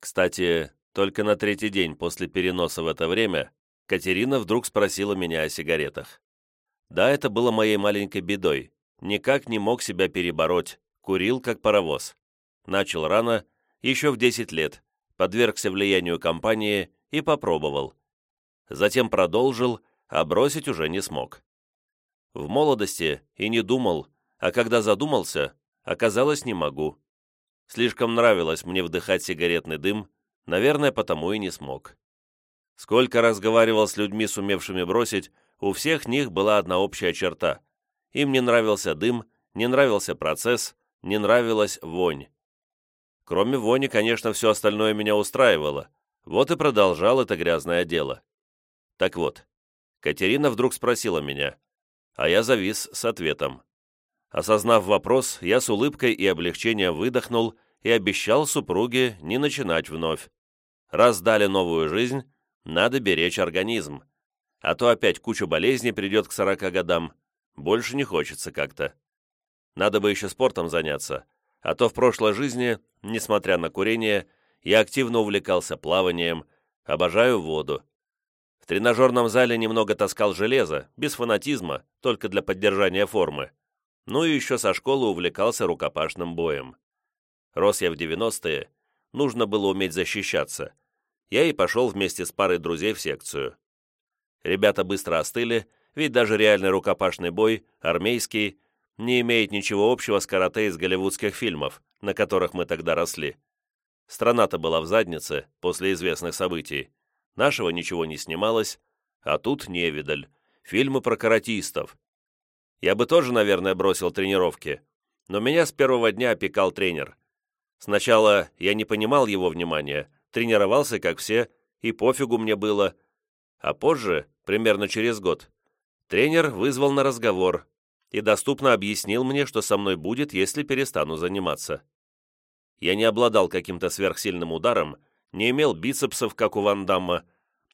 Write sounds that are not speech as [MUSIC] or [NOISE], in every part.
Кстати, только на третий день после переноса в это время Катерина вдруг спросила меня о сигаретах. Да, это было моей маленькой бедой. Никак не мог себя перебороть, курил как паровоз. Начал рано, еще в 10 лет, подвергся влиянию компании и попробовал. Затем продолжил, а бросить уже не смог. В молодости и не думал, а когда задумался, оказалось, не могу. Слишком нравилось мне вдыхать сигаретный дым, наверное, потому и не смог. Сколько разговаривал с людьми, сумевшими бросить, у всех них была одна общая черта. Им не нравился дым, не нравился процесс, не нравилась вонь. Кроме вони, конечно, все остальное меня устраивало. Вот и продолжал это грязное дело. Так вот, Катерина вдруг спросила меня, а я завис с ответом. Осознав вопрос, я с улыбкой и облегчением выдохнул и обещал супруге не начинать вновь. Раз дали новую жизнь, надо беречь организм. А то опять куча болезней придет к сорока годам. Больше не хочется как-то. Надо бы еще спортом заняться. А то в прошлой жизни, несмотря на курение, я активно увлекался плаванием, обожаю воду. В тренажерном зале немного таскал железо, без фанатизма, только для поддержания формы. Ну и еще со школы увлекался рукопашным боем. Рос я в 90-е, нужно было уметь защищаться. Я и пошел вместе с парой друзей в секцию. Ребята быстро остыли, ведь даже реальный рукопашный бой, армейский, не имеет ничего общего с карате из голливудских фильмов, на которых мы тогда росли. Страна-то была в заднице после известных событий. Нашего ничего не снималось, а тут невидаль. Фильмы про каратистов. Я бы тоже, наверное, бросил тренировки, но меня с первого дня опекал тренер. Сначала я не понимал его внимания, тренировался, как все, и пофигу мне было. А позже, примерно через год, тренер вызвал на разговор и доступно объяснил мне, что со мной будет, если перестану заниматься. Я не обладал каким-то сверхсильным ударом, не имел бицепсов, как у Ван Дамма,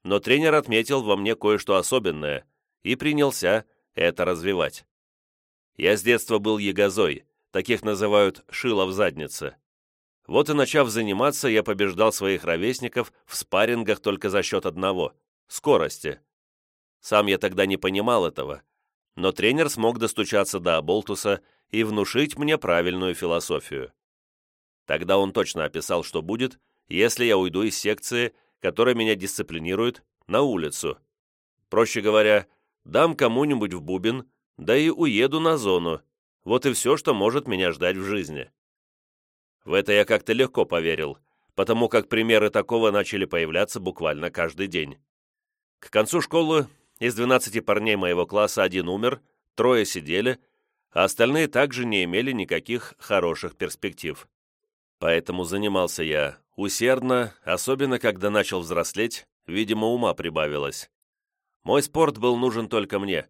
но тренер отметил во мне кое-что особенное и принялся это развивать. Я с детства был ягозой, таких называют «шило в заднице». Вот и начав заниматься, я побеждал своих ровесников в спаррингах только за счет одного – скорости. Сам я тогда не понимал этого, но тренер смог достучаться до Аболтуса и внушить мне правильную философию. Тогда он точно описал, что будет, если я уйду из секции, которая меня дисциплинирует, на улицу. Проще говоря, дам кому-нибудь в бубен, да и уеду на зону. Вот и все, что может меня ждать в жизни. В это я как-то легко поверил, потому как примеры такого начали появляться буквально каждый день. К концу школы из 12 парней моего класса один умер, трое сидели, а остальные также не имели никаких хороших перспектив. Поэтому занимался я усердно, особенно когда начал взрослеть, видимо, ума прибавилось. Мой спорт был нужен только мне.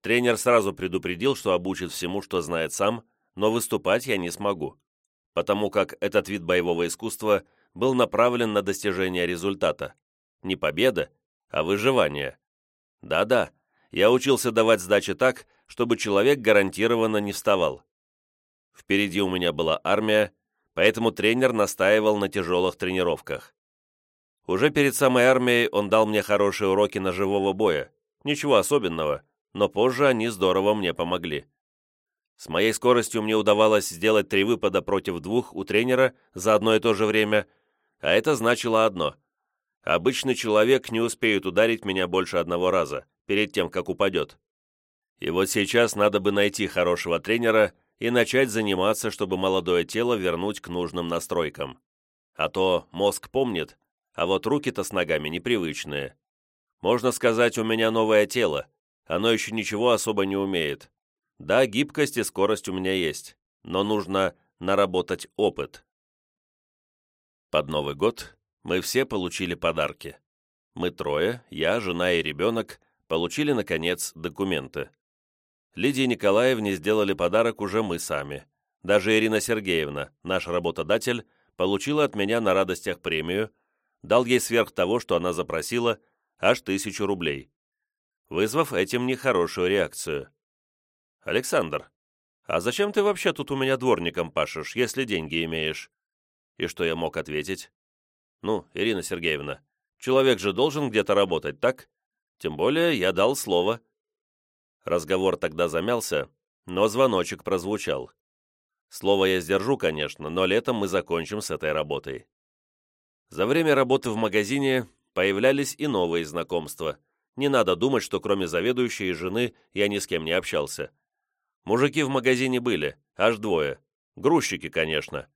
Тренер сразу предупредил, что обучит всему, что знает сам, но выступать я не смогу потому как этот вид боевого искусства был направлен на достижение результата. Не победа, а выживание. Да-да, я учился давать сдачи так, чтобы человек гарантированно не вставал. Впереди у меня была армия, поэтому тренер настаивал на тяжелых тренировках. Уже перед самой армией он дал мне хорошие уроки ножевого боя. Ничего особенного, но позже они здорово мне помогли. С моей скоростью мне удавалось сделать три выпада против двух у тренера за одно и то же время, а это значило одно. Обычный человек не успеет ударить меня больше одного раза, перед тем, как упадет. И вот сейчас надо бы найти хорошего тренера и начать заниматься, чтобы молодое тело вернуть к нужным настройкам. А то мозг помнит, а вот руки-то с ногами непривычные. Можно сказать, у меня новое тело, оно еще ничего особо не умеет, да, гибкость и скорость у меня есть, но нужно наработать опыт. Под Новый год мы все получили подарки. Мы трое, я, жена и ребенок, получили, наконец, документы. Лидии Николаевне сделали подарок уже мы сами. Даже Ирина Сергеевна, наш работодатель, получила от меня на радостях премию, дал ей сверх того, что она запросила, аж тысячу рублей, вызвав этим нехорошую реакцию. «Александр, а зачем ты вообще тут у меня дворником пашешь, если деньги имеешь?» И что я мог ответить? Ну, Ирина Сергеевна, человек же должен где-то работать, так? Тем более я дал слово». Разговор тогда замялся, но звоночек прозвучал. Слово я сдержу, конечно, но летом мы закончим с этой работой. За время работы в магазине появлялись и новые знакомства. Не надо думать, что кроме заведующей и жены я ни с кем не общался. Мужики в магазине были, аж двое. Грузчики, конечно.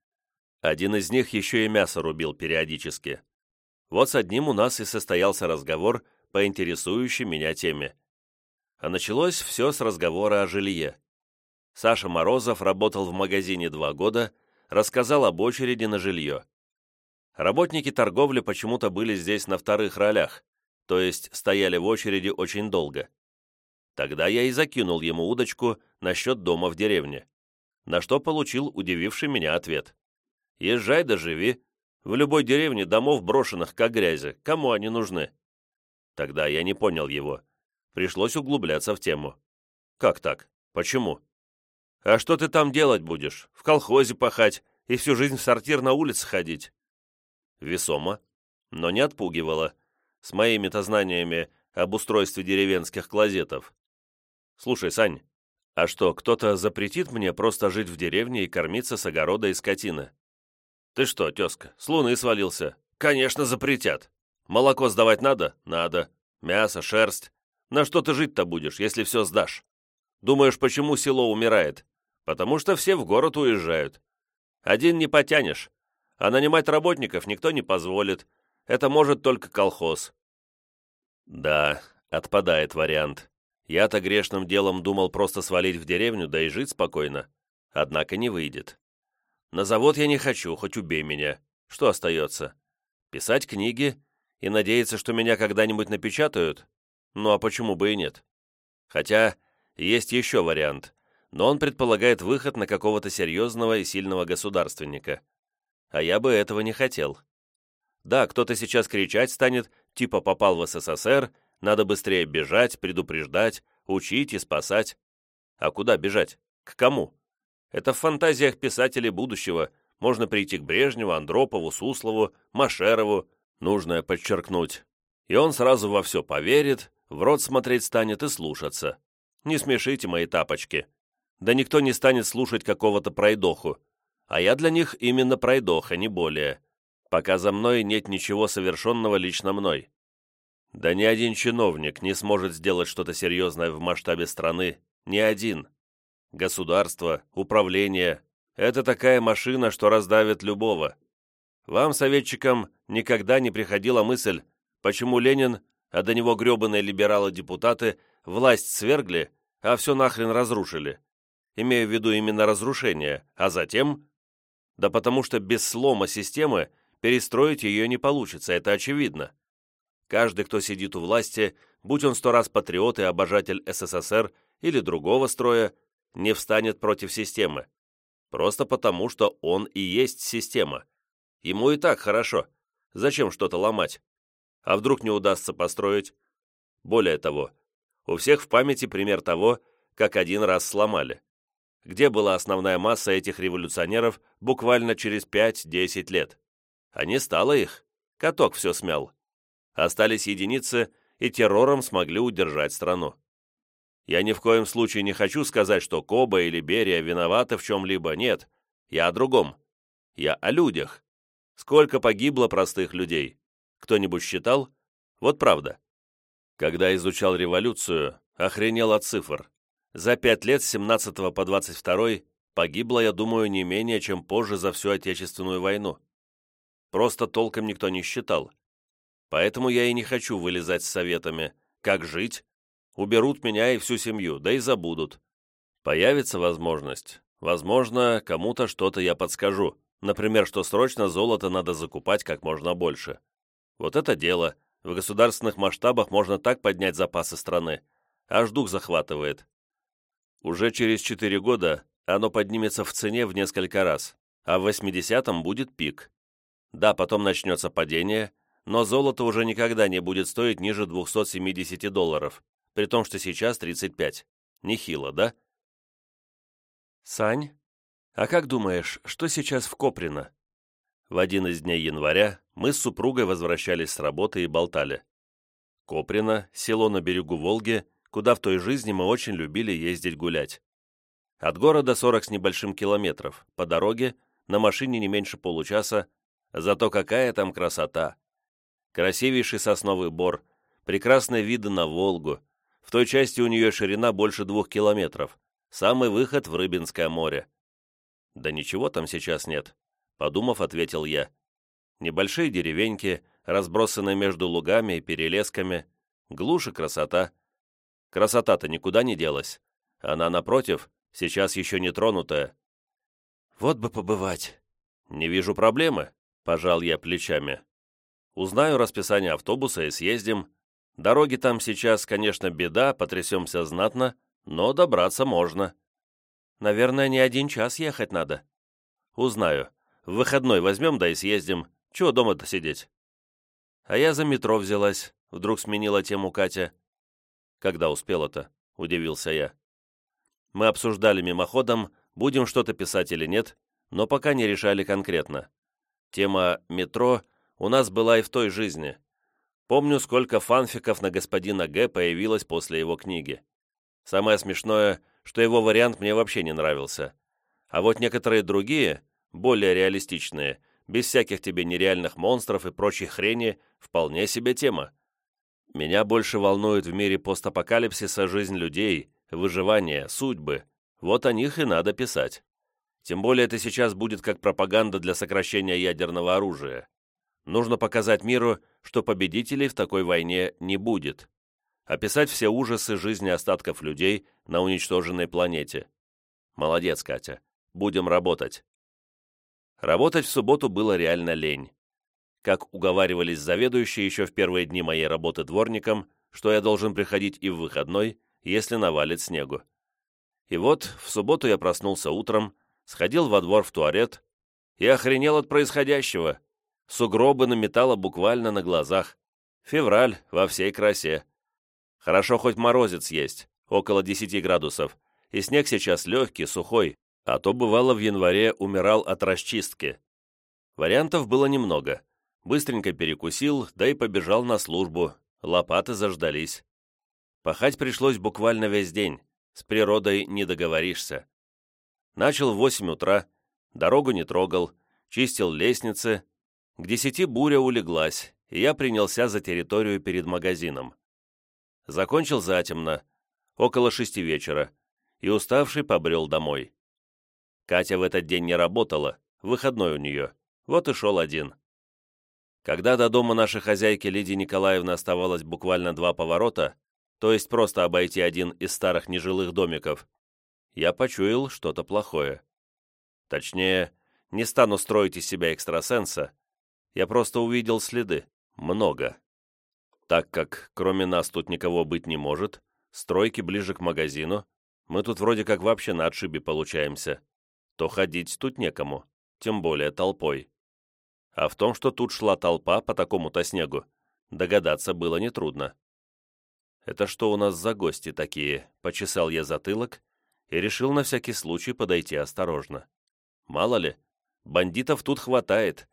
Один из них еще и мясо рубил периодически. Вот с одним у нас и состоялся разговор по интересующей меня теме. А началось все с разговора о жилье. Саша Морозов работал в магазине два года, рассказал об очереди на жилье. Работники торговли почему-то были здесь на вторых ролях, то есть стояли в очереди очень долго. Тогда я и закинул ему удочку насчет дома в деревне, на что получил удививший меня ответ. «Езжай да живи. В любой деревне домов брошенных, как грязи. Кому они нужны?» Тогда я не понял его. Пришлось углубляться в тему. «Как так? Почему?» «А что ты там делать будешь? В колхозе пахать и всю жизнь в сортир на улице ходить?» Весомо, но не отпугивало, с моими-то знаниями об устройстве деревенских клозетов. «Слушай, Сань, а что, кто-то запретит мне просто жить в деревне и кормиться с огорода и скотины?» «Ты что, тезка, с луны свалился?» «Конечно, запретят. Молоко сдавать надо? Надо. Мясо, шерсть. На что ты жить-то будешь, если все сдашь? Думаешь, почему село умирает? потому что все в город уезжают. Один не потянешь, а нанимать работников никто не позволит. Это может только колхоз». «Да, отпадает вариант. Я-то грешным делом думал просто свалить в деревню, да и жить спокойно. Однако не выйдет. На завод я не хочу, хоть убей меня. Что остается? Писать книги и надеяться, что меня когда-нибудь напечатают? Ну а почему бы и нет? Хотя есть еще вариант но он предполагает выход на какого-то серьезного и сильного государственника. А я бы этого не хотел. Да, кто-то сейчас кричать станет, типа попал в СССР, надо быстрее бежать, предупреждать, учить и спасать. А куда бежать? К кому? Это в фантазиях писателей будущего. Можно прийти к Брежневу, Андропову, Суслову, Машерову, нужное подчеркнуть. И он сразу во все поверит, в рот смотреть станет и слушаться. Не смешите мои тапочки да никто не станет слушать какого-то пройдоху. А я для них именно пройдоха, не более. Пока за мной нет ничего совершенного лично мной. Да ни один чиновник не сможет сделать что-то серьезное в масштабе страны. Ни один. Государство, управление — это такая машина, что раздавит любого. Вам, советчикам, никогда не приходила мысль, почему Ленин, а до него гребаные либералы-депутаты, власть свергли, а все нахрен разрушили имею в виду именно разрушение, а затем... Да потому что без слома системы перестроить ее не получится, это очевидно. Каждый, кто сидит у власти, будь он сто раз патриот и обожатель СССР или другого строя, не встанет против системы. Просто потому, что он и есть система. Ему и так хорошо. Зачем что-то ломать? А вдруг не удастся построить? Более того, у всех в памяти пример того, как один раз сломали где была основная масса этих революционеров буквально через 5-10 лет. А не стало их. Каток все смял. Остались единицы, и террором смогли удержать страну. Я ни в коем случае не хочу сказать, что Коба или Берия виноваты в чем-либо, нет. Я о другом. Я о людях. Сколько погибло простых людей? Кто-нибудь считал? Вот правда. Когда изучал революцию, охренел от цифр. За пять лет с 17 по 22 погибло, я думаю, не менее, чем позже за всю Отечественную войну. Просто толком никто не считал. Поэтому я и не хочу вылезать с советами, как жить. Уберут меня и всю семью, да и забудут. Появится возможность. Возможно, кому-то что-то я подскажу. Например, что срочно золото надо закупать как можно больше. Вот это дело. В государственных масштабах можно так поднять запасы страны. Аж дух захватывает. Уже через 4 года оно поднимется в цене в несколько раз, а в 80-м будет пик. Да, потом начнется падение, но золото уже никогда не будет стоить ниже 270 долларов, при том, что сейчас 35. Нехило, да? Сань, а как думаешь, что сейчас в Коприно? В один из дней января мы с супругой возвращались с работы и болтали. Коприно, село на берегу Волги, куда в той жизни мы очень любили ездить гулять. От города 40 с небольшим километров, по дороге, на машине не меньше получаса, зато какая там красота! Красивейший сосновый бор, прекрасные виды на Волгу, в той части у нее ширина больше двух километров, самый выход в Рыбинское море. Да ничего там сейчас нет, подумав, ответил я. Небольшие деревеньки, разбросанные между лугами и перелесками, глушь и красота. Красота-то никуда не делась. Она, напротив, сейчас еще не тронутая. Вот бы побывать. Не вижу проблемы, пожал я плечами. Узнаю расписание автобуса и съездим. Дороги там сейчас, конечно, беда, потрясемся знатно, но добраться можно. Наверное, не один час ехать надо. Узнаю. В выходной возьмем, да и съездим. Чего дома-то сидеть? А я за метро взялась, вдруг сменила тему Катя. Когда успела-то? Удивился я. Мы обсуждали мимоходом, будем что-то писать или нет, но пока не решали конкретно. Тема «метро» у нас была и в той жизни. Помню, сколько фанфиков на господина Г. появилось после его книги. Самое смешное, что его вариант мне вообще не нравился. А вот некоторые другие, более реалистичные, без всяких тебе нереальных монстров и прочей хрени, вполне себе тема. Меня больше волнует в мире постапокалипсиса жизнь людей, выживание, судьбы. Вот о них и надо писать. Тем более это сейчас будет как пропаганда для сокращения ядерного оружия. Нужно показать миру, что победителей в такой войне не будет. Описать все ужасы жизни остатков людей на уничтоженной планете. Молодец, Катя. Будем работать. Работать в субботу было реально лень. Как уговаривались заведующие еще в первые дни моей работы дворником, что я должен приходить и в выходной, если навалит снегу. И вот в субботу я проснулся утром, сходил во двор в туалет и охренел от происходящего. Сугробы наметало буквально на глазах. Февраль во всей красе. Хорошо хоть морозец есть, около 10 градусов, и снег сейчас легкий, сухой, а то бывало в январе умирал от расчистки. Вариантов было немного. Быстренько перекусил, да и побежал на службу. Лопаты заждались. Пахать пришлось буквально весь день. С природой не договоришься. Начал в восемь утра, дорогу не трогал, чистил лестницы. К десяти буря улеглась, и я принялся за территорию перед магазином. Закончил затемно, около шести вечера, и уставший побрел домой. Катя в этот день не работала, выходной у нее, вот и шел один. Когда до дома нашей хозяйки Лидии Николаевны оставалось буквально два поворота, то есть просто обойти один из старых нежилых домиков, я почуял что-то плохое. Точнее, не стану строить из себя экстрасенса, я просто увидел следы, много. Так как кроме нас тут никого быть не может, стройки ближе к магазину, мы тут вроде как вообще на отшибе получаемся то ходить тут некому, тем более толпой. А в том, что тут шла толпа по такому-то снегу, догадаться было нетрудно. «Это что у нас за гости такие?» — почесал я затылок и решил на всякий случай подойти осторожно. Мало ли, бандитов тут хватает.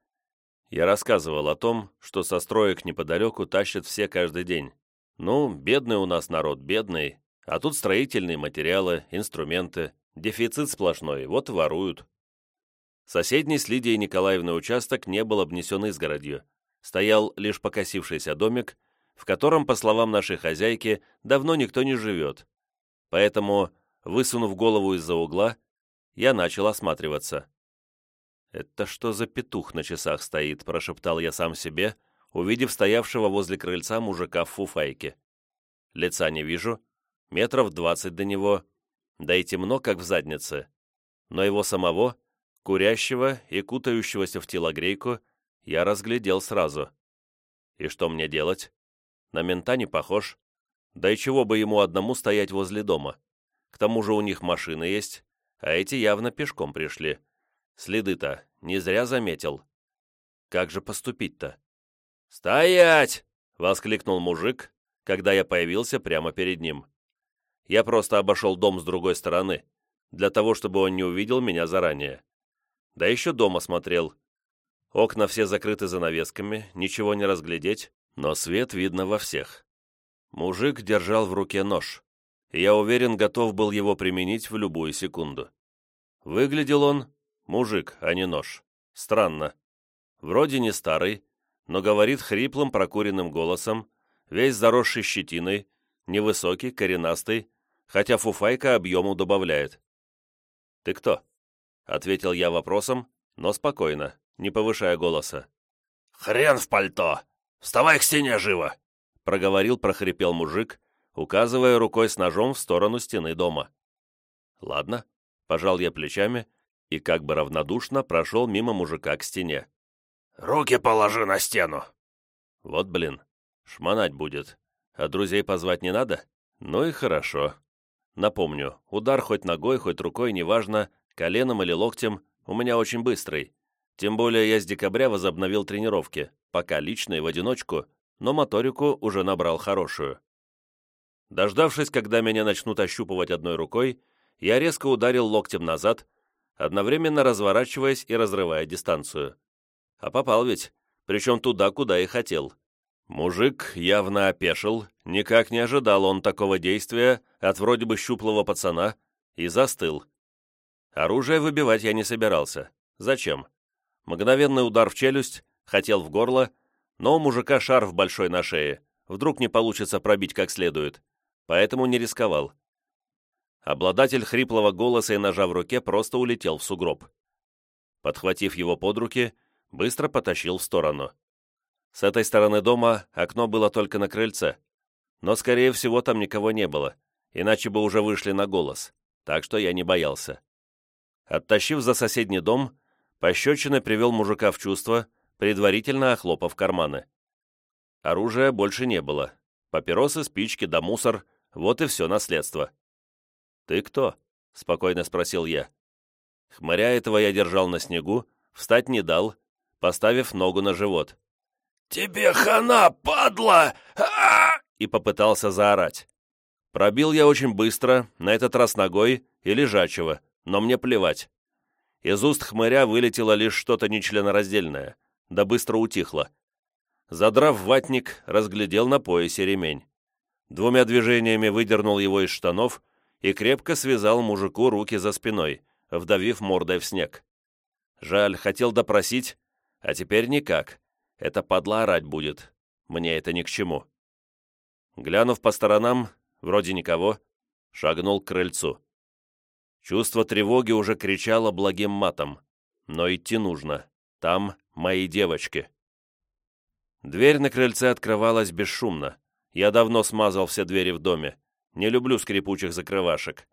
Я рассказывал о том, что со строек неподалеку тащат все каждый день. Ну, бедный у нас народ, бедный, а тут строительные материалы, инструменты, Дефицит сплошной, вот воруют. Соседний с Лидией Николаевной участок не был обнесен изгородью. Стоял лишь покосившийся домик, в котором, по словам нашей хозяйки, давно никто не живет. Поэтому, высунув голову из-за угла, я начал осматриваться. «Это что за петух на часах стоит?» – прошептал я сам себе, увидев стоявшего возле крыльца мужика в фуфайке. Лица не вижу, метров двадцать до него, да и темно, как в заднице. Но его самого, курящего и кутающегося в телогрейку, я разглядел сразу. И что мне делать? На мента не похож. Да и чего бы ему одному стоять возле дома? К тому же у них машины есть, а эти явно пешком пришли. Следы-то не зря заметил. Как же поступить-то? «Стоять!» — воскликнул мужик, когда я появился прямо перед ним. Я просто обошел дом с другой стороны, для того, чтобы он не увидел меня заранее. Да еще дома смотрел. Окна все закрыты занавесками, ничего не разглядеть, но свет видно во всех. Мужик держал в руке нож, я уверен, готов был его применить в любую секунду. Выглядел он, мужик, а не нож. Странно. Вроде не старый, но говорит хриплым прокуренным голосом, весь заросший щетиной, невысокий, коренастый, хотя фуфайка объему добавляет. «Ты кто?» — ответил я вопросом, но спокойно, не повышая голоса. «Хрен в пальто! Вставай к стене живо!» — проговорил, прохрипел мужик, указывая рукой с ножом в сторону стены дома. «Ладно», — пожал я плечами и как бы равнодушно прошел мимо мужика к стене. «Руки положи на стену!» «Вот блин, шмонать будет. А друзей позвать не надо? Ну и хорошо. Напомню, удар хоть ногой, хоть рукой, неважно, коленом или локтем, у меня очень быстрый. Тем более я с декабря возобновил тренировки, пока личные в одиночку, но моторику уже набрал хорошую. Дождавшись, когда меня начнут ощупывать одной рукой, я резко ударил локтем назад, одновременно разворачиваясь и разрывая дистанцию. А попал ведь, причем туда, куда и хотел. Мужик явно опешил, никак не ожидал он такого действия от вроде бы щуплого пацана, и застыл. Оружие выбивать я не собирался. Зачем? Мгновенный удар в челюсть, хотел в горло, но у мужика шарф большой на шее, вдруг не получится пробить как следует, поэтому не рисковал. Обладатель хриплого голоса и ножа в руке просто улетел в сугроб. Подхватив его под руки, быстро потащил в сторону. С этой стороны дома окно было только на крыльце, но, скорее всего, там никого не было, иначе бы уже вышли на голос, так что я не боялся. Оттащив за соседний дом, пощечиной привел мужика в чувство, предварительно охлопав карманы. Оружия больше не было. Папиросы, спички да мусор — вот и все наследство. «Ты кто?» — спокойно спросил я. Хмыря этого я держал на снегу, встать не дал, поставив ногу на живот. «Тебе хана, падла! А И попытался заорать. Пробил я очень быстро, на этот раз ногой и лежачего, но мне плевать. Из уст хмыря вылетело лишь что-то нечленораздельное, да быстро утихло. Задрав ватник, разглядел на поясе ремень. Двумя движениями выдернул его из штанов и крепко связал мужику руки за спиной, вдавив мордой в снег. Жаль, хотел допросить, а теперь никак. Это падла орать будет. Мне это ни к чему. Глянув по сторонам, вроде никого, шагнул к крыльцу. Чувство тревоги уже кричало благим матом. Но идти нужно. Там мои девочки. Дверь на крыльце открывалась бесшумно. Я давно смазал все двери в доме. Не люблю скрипучих закрывашек.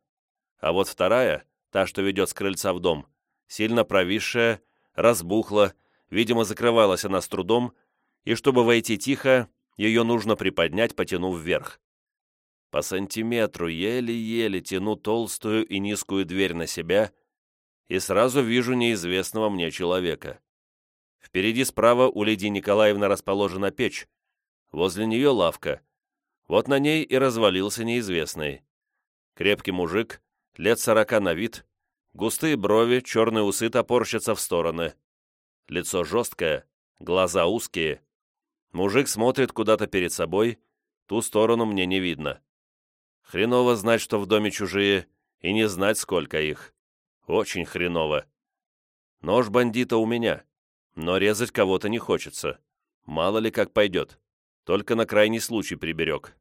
А вот вторая, та, что ведет с крыльца в дом, сильно провисшая, разбухла, Видимо, закрывалась она с трудом, и чтобы войти тихо, ее нужно приподнять, потянув вверх. По сантиметру еле-еле тяну толстую и низкую дверь на себя и сразу вижу неизвестного мне человека. Впереди справа у Лидии Николаевны расположена печь, возле нее лавка. Вот на ней и развалился неизвестный. Крепкий мужик, лет сорока на вид, густые брови, черные усы топорщатся в стороны лицо жесткое, глаза узкие. Мужик смотрит куда-то перед собой, ту сторону мне не видно. Хреново знать, что в доме чужие, и не знать, сколько их. Очень хреново. Нож бандита у меня, но резать кого-то не хочется. Мало ли как пойдет. Только на крайний случай приберег.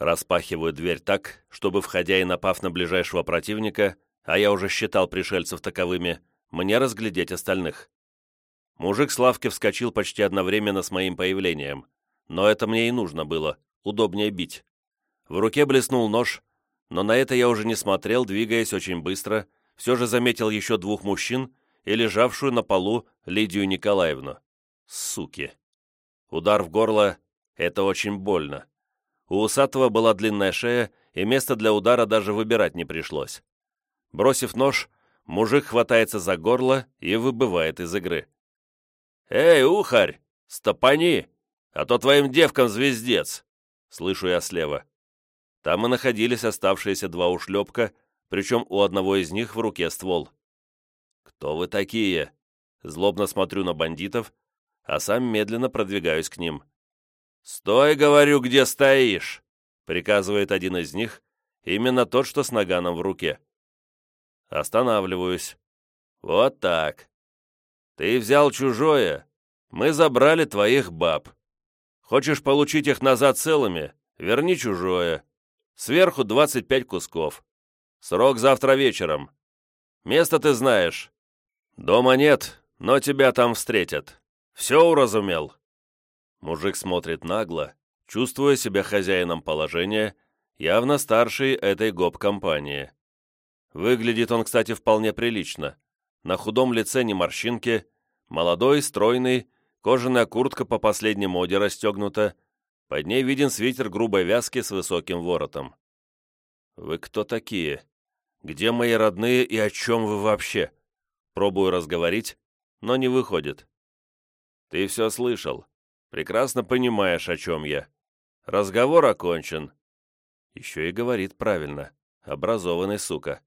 Распахиваю дверь так, чтобы, входя и напав на ближайшего противника, а я уже считал пришельцев таковыми, мне разглядеть остальных. Мужик с лавки вскочил почти одновременно с моим появлением. Но это мне и нужно было, удобнее бить. В руке блеснул нож, но на это я уже не смотрел, двигаясь очень быстро, все же заметил еще двух мужчин и лежавшую на полу Лидию Николаевну. Суки. Удар в горло — это очень больно. У усатого была длинная шея, и место для удара даже выбирать не пришлось. Бросив нож, мужик хватается за горло и выбывает из игры. «Эй, ухарь, стопани, а то твоим девкам звездец!» Слышу я слева. Там и находились оставшиеся два ушлепка, причем у одного из них в руке ствол. «Кто вы такие?» злобно смотрю на бандитов, а сам медленно продвигаюсь к ним. «Стой, говорю, где стоишь!» — приказывает один из них, именно тот, что с наганом в руке. Останавливаюсь. «Вот так. Ты взял чужое, мы забрали твоих баб. Хочешь получить их назад целыми? Верни чужое. Сверху 25 кусков. Срок завтра вечером. Место ты знаешь. Дома нет, но тебя там встретят. Все уразумел?» Мужик смотрит нагло, чувствуя себя хозяином положения, явно старший этой гоп-компании. Выглядит он, кстати, вполне прилично. На худом лице не морщинки, молодой, стройный, кожаная куртка по последней моде расстегнута, под ней виден свитер грубой вязки с высоким воротом. «Вы кто такие? Где мои родные и о чем вы вообще?» Пробую разговорить, но не выходит. «Ты все слышал. Прекрасно понимаешь, о чем я. Разговор окончен». Еще и говорит правильно. Образованный сука.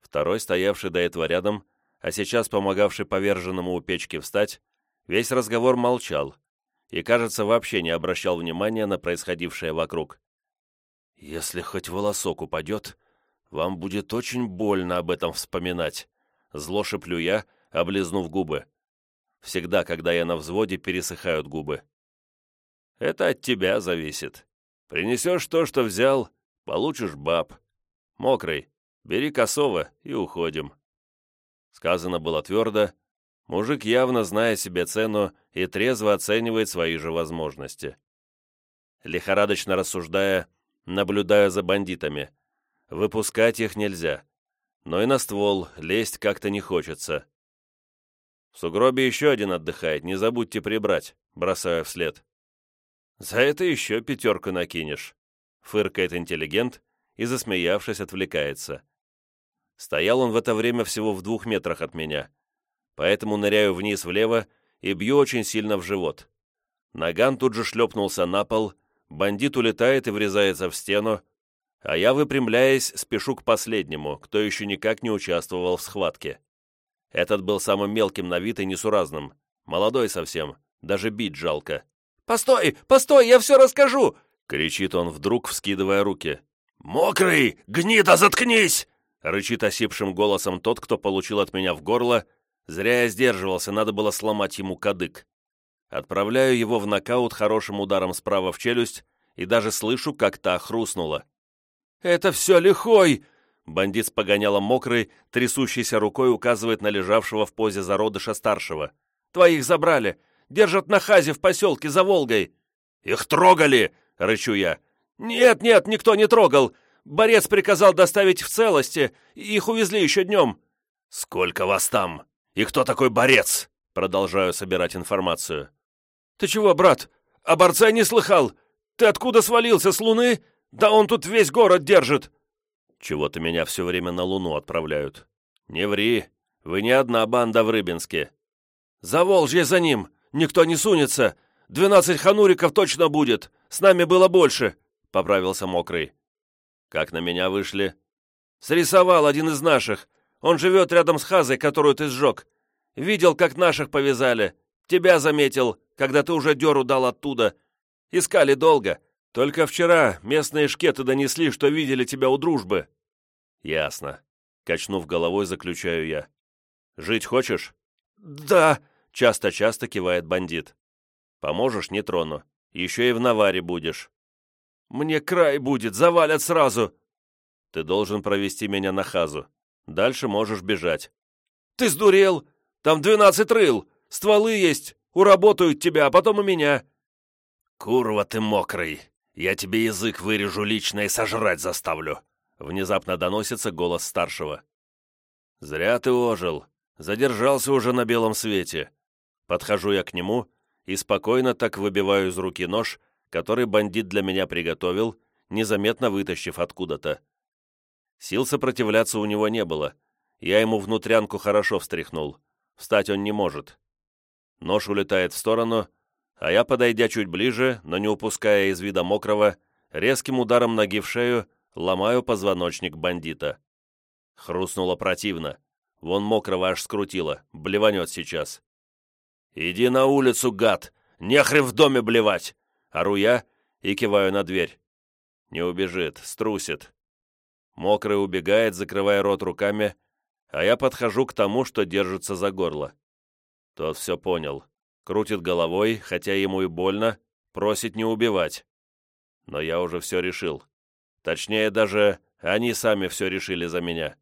Второй, стоявший до этого рядом, а сейчас помогавший поверженному у печки встать, весь разговор молчал и, кажется, вообще не обращал внимания на происходившее вокруг. «Если хоть волосок упадет, вам будет очень больно об этом вспоминать», Зло шеплю я, облизнув губы. Всегда, когда я на взводе, пересыхают губы. Это от тебя зависит. Принесешь то, что взял, получишь баб. Мокрый, бери косово и уходим. Сказано было твердо. Мужик явно, зная себе цену, и трезво оценивает свои же возможности. Лихорадочно рассуждая, наблюдая за бандитами. Выпускать их нельзя но и на ствол лезть как-то не хочется. В сугробе еще один отдыхает, не забудьте прибрать, бросаю вслед. За это еще пятерку накинешь, фыркает интеллигент и, засмеявшись, отвлекается. Стоял он в это время всего в двух метрах от меня, поэтому ныряю вниз влево и бью очень сильно в живот. Наган тут же шлепнулся на пол, бандит улетает и врезается в стену, а я, выпрямляясь, спешу к последнему, кто еще никак не участвовал в схватке. Этот был самым мелким на вид и несуразным. Молодой совсем, даже бить жалко. «Постой! Постой! Я все расскажу!» — кричит он вдруг, вскидывая руки. «Мокрый! Гнида, заткнись!» — рычит осипшим голосом тот, кто получил от меня в горло. Зря я сдерживался, надо было сломать ему кадык. Отправляю его в нокаут хорошим ударом справа в челюсть и даже слышу, как та хрустнула. «Это все лихой!» Бандит с погонялом мокрый, трясущейся рукой указывает на лежавшего в позе зародыша старшего. «Твоих забрали! Держат на хазе в поселке за Волгой!» «Их трогали!» — рычу я. «Нет, нет, никто не трогал! Борец приказал доставить в целости, их увезли еще днем!» «Сколько вас там? И кто такой борец?» Продолжаю собирать информацию. «Ты чего, брат? О борце не слыхал? Ты откуда свалился, с луны? Да он тут весь город держит!» «Чего-то меня все время на Луну отправляют. Не ври, вы не одна банда в Рыбинске». «Заволжье за ним! Никто не сунется! Двенадцать хануриков точно будет! С нами было больше!» — поправился Мокрый. «Как на меня вышли?» «Срисовал один из наших. Он живет рядом с Хазой, которую ты сжег. Видел, как наших повязали. Тебя заметил, когда ты уже дёру дал оттуда. Искали долго. Только вчера местные шкеты донесли, что видели тебя у дружбы». «Ясно». Качнув головой, заключаю я. «Жить хочешь?» «Да», — часто-часто кивает бандит. «Поможешь, не трону. Еще и в наваре будешь». «Мне край будет, завалят сразу». «Ты должен провести меня на хазу. Дальше можешь бежать». «Ты сдурел? Там двенадцать рыл. Стволы есть. Уработают тебя, а потом и меня». «Курва ты мокрый!» Я тебе язык вырежу лично и сожрать заставлю!» Внезапно доносится голос старшего. «Зря ты ожил. Задержался уже на белом свете». Подхожу я к нему и спокойно так выбиваю из руки нож, который бандит для меня приготовил, незаметно вытащив откуда-то. Сил сопротивляться у него не было. Я ему внутрянку хорошо встряхнул. Встать он не может. Нож улетает в сторону, а я, подойдя чуть ближе, но не упуская из вида мокрого, резким ударом ноги в шею ломаю позвоночник бандита. Хрустнуло противно. Вон мокрого аж скрутило, блеванет сейчас. «Иди на улицу, гад! Нехрен в доме блевать!» Ору я и киваю на дверь. Не убежит, струсит. Мокрый убегает, закрывая рот руками, а я подхожу к тому, что держится за горло. Тот все понял. Крутит головой, хотя ему и больно, просит не убивать. Но я уже все решил. Точнее, даже они сами все решили за меня.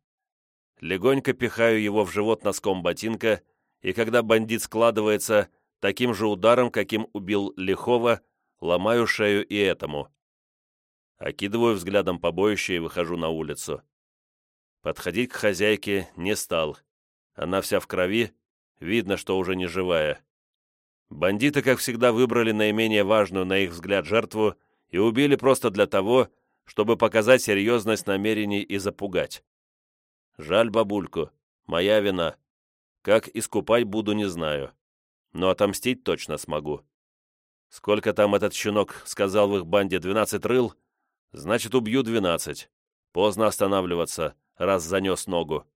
Легонько пихаю его в живот носком ботинка, и когда бандит складывается, таким же ударом, каким убил Лихова, ломаю шею и этому. Окидываю взглядом побоище и выхожу на улицу. Подходить к хозяйке не стал. Она вся в крови, видно, что уже не живая. Бандиты, как всегда, выбрали наименее важную, на их взгляд, жертву и убили просто для того, чтобы показать серьезность намерений и запугать. Жаль бабульку, моя вина. Как искупать буду, не знаю. Но отомстить точно смогу. Сколько там этот щенок сказал в их банде, двенадцать рыл? Значит, убью двенадцать. Поздно останавливаться, раз занес ногу.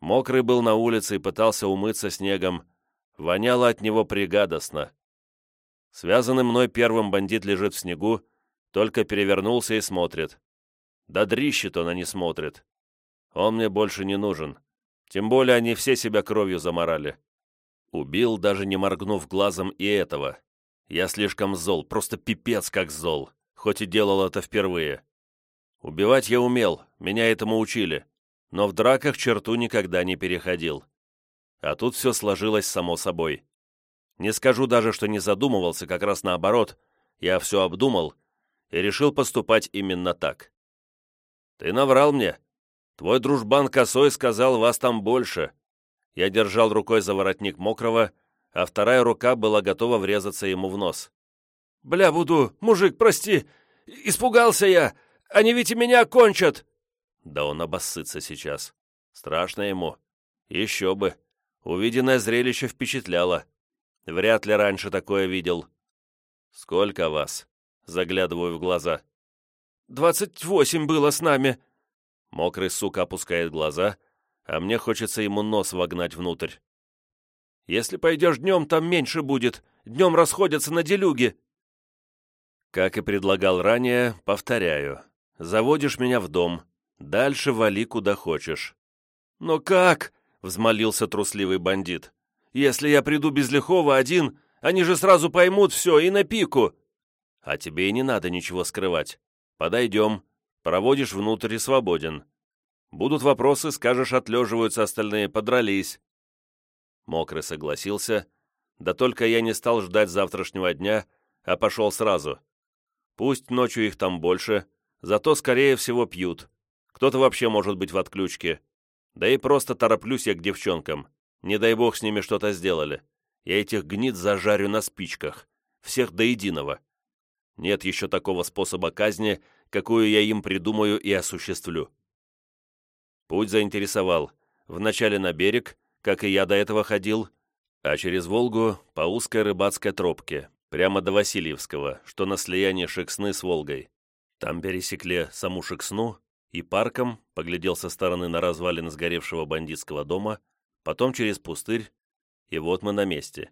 Мокрый был на улице и пытался умыться снегом. Воняло от него пригадостно. Связанный мной первым бандит лежит в снегу, только перевернулся и смотрит. Да дрищет он, а не смотрит. Он мне больше не нужен. Тем более они все себя кровью заморали. Убил, даже не моргнув глазом и этого. Я слишком зол, просто пипец как зол, хоть и делал это впервые. Убивать я умел, меня этому учили, но в драках черту никогда не переходил. А тут все сложилось само собой. Не скажу даже, что не задумывался, как раз наоборот, я все обдумал и решил поступать именно так. «Ты наврал мне. Твой дружбан Косой сказал, вас там больше». Я держал рукой за воротник мокрого, а вторая рука была готова врезаться ему в нос. «Бля, буду, мужик, прости! Испугался я! Они ведь и меня кончат!» Да он обоссытся сейчас. Страшно ему. Еще бы. Увиденное зрелище впечатляло. Вряд ли раньше такое видел. «Сколько вас?» Заглядываю в глаза. «Двадцать восемь было с нами». Мокрый сука опускает глаза, а мне хочется ему нос вогнать внутрь. «Если пойдешь днем, там меньше будет. Днем расходятся на делюги». Как и предлагал ранее, повторяю. Заводишь меня в дом. Дальше вали куда хочешь. «Но как?» — взмолился трусливый бандит. «Если я приду без лихого один, они же сразу поймут все и на пику». А тебе и не надо ничего скрывать. Подойдем, проводишь внутрь и свободен. Будут вопросы, скажешь, отлеживаются остальные, подрались». Мокрый согласился, да только я не стал ждать завтрашнего дня, а пошел сразу. Пусть ночью их там больше, зато, скорее всего, пьют. Кто-то вообще может быть в отключке. Да и просто тороплюсь я к девчонкам. Не дай бог с ними что-то сделали. Я этих гнид зажарю на спичках. Всех до единого. Нет еще такого способа казни, какую я им придумаю и осуществлю. Путь заинтересовал. Вначале на берег, как и я до этого ходил, а через Волгу по узкой рыбацкой тропке, прямо до Васильевского, что на слиянии Шексны с Волгой. Там пересекли саму Шексну и парком, поглядел со стороны на развалины сгоревшего бандитского дома, потом через пустырь, и вот мы на месте.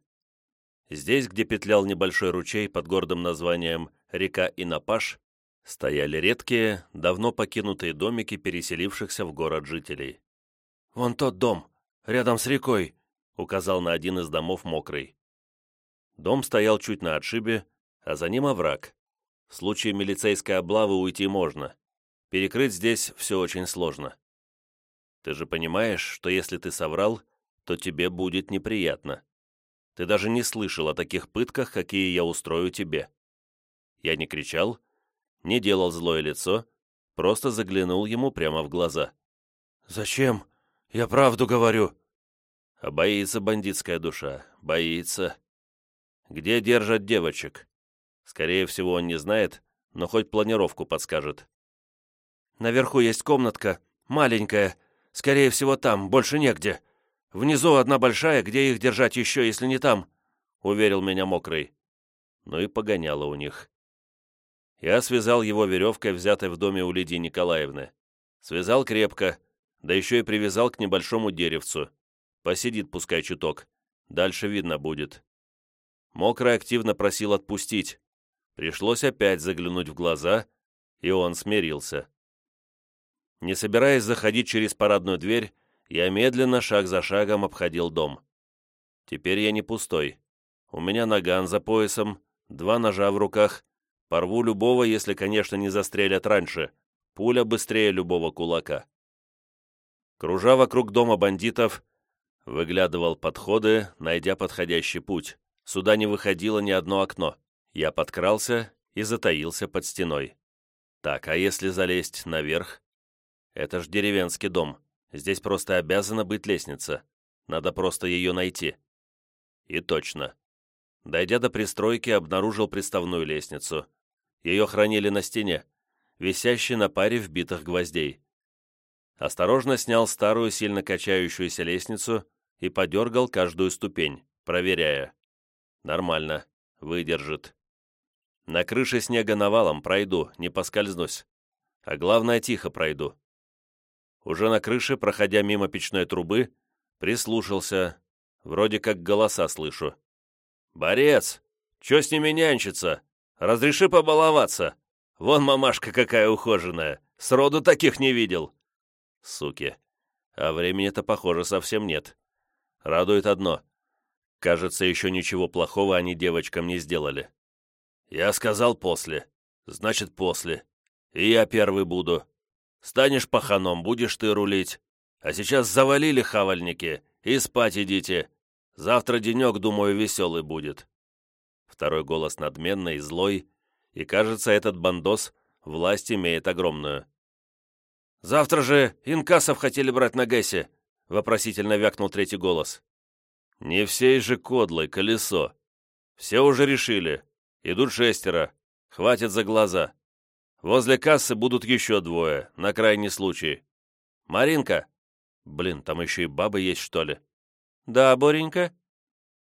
Здесь, где петлял небольшой ручей под гордым названием река Инапаш, стояли редкие, давно покинутые домики переселившихся в город жителей. «Вон тот дом, рядом с рекой», — указал на один из домов мокрый. Дом стоял чуть на отшибе, а за ним овраг. В случае милицейской облавы уйти можно. Перекрыть здесь все очень сложно. Ты же понимаешь, что если ты соврал, то тебе будет неприятно. Ты даже не слышал о таких пытках, какие я устрою тебе. Я не кричал, не делал злое лицо, просто заглянул ему прямо в глаза. «Зачем? Я правду говорю». А боится бандитская душа, боится. Где держат девочек? Скорее всего, он не знает, но хоть планировку подскажет. Наверху есть комнатка, маленькая. Скорее всего, там, больше негде. Внизу одна большая, где их держать еще, если не там?» — уверил меня Мокрый. Ну и погоняло у них. Я связал его веревкой, взятой в доме у Лидии Николаевны. Связал крепко, да еще и привязал к небольшому деревцу. Посидит пускай чуток, дальше видно будет. Мокрый активно просил отпустить. Пришлось опять заглянуть в глаза, и он смирился. Не собираясь заходить через парадную дверь, я медленно, шаг за шагом, обходил дом. Теперь я не пустой. У меня наган за поясом, два ножа в руках. Порву любого, если, конечно, не застрелят раньше. Пуля быстрее любого кулака. Кружа вокруг дома бандитов, выглядывал подходы, найдя подходящий путь. Сюда не выходило ни одно окно. Я подкрался и затаился под стеной. Так, а если залезть наверх? Это ж деревенский дом. Здесь просто обязана быть лестница. Надо просто ее найти. И точно. Дойдя до пристройки, обнаружил приставную лестницу. Ее хранили на стене, висящей на паре вбитых гвоздей. Осторожно снял старую, сильно качающуюся лестницу и подергал каждую ступень, проверяя. Нормально, выдержит. На крыше снега навалом пройду, не поскользнусь. А главное, тихо пройду. Уже на крыше, проходя мимо печной трубы, прислушался. Вроде как голоса слышу. «Борец! Чё с ними нянчиться? Разреши побаловаться! Вон мамашка какая ухоженная! Сроду таких не видел!» Суки. А времени-то, похоже, совсем нет. Радует одно. Кажется, еще ничего плохого они девочкам не сделали. Я сказал после. Значит, после. И я первый буду. Станешь паханом, будешь ты рулить. А сейчас завалили хавальники и спать идите. Завтра денек, думаю, веселый будет». Второй голос надменный, злой, и, кажется, этот бандос власть имеет огромную. «Завтра же инкасов хотели брать на Гэсе», — вопросительно вякнул третий голос. «Не всей же кодлой колесо. Все уже решили. Идут шестеро. Хватит за глаза. Возле кассы будут еще двое, на крайний случай. Маринка. Блин, там еще и баба есть, что ли? Да, Боренька.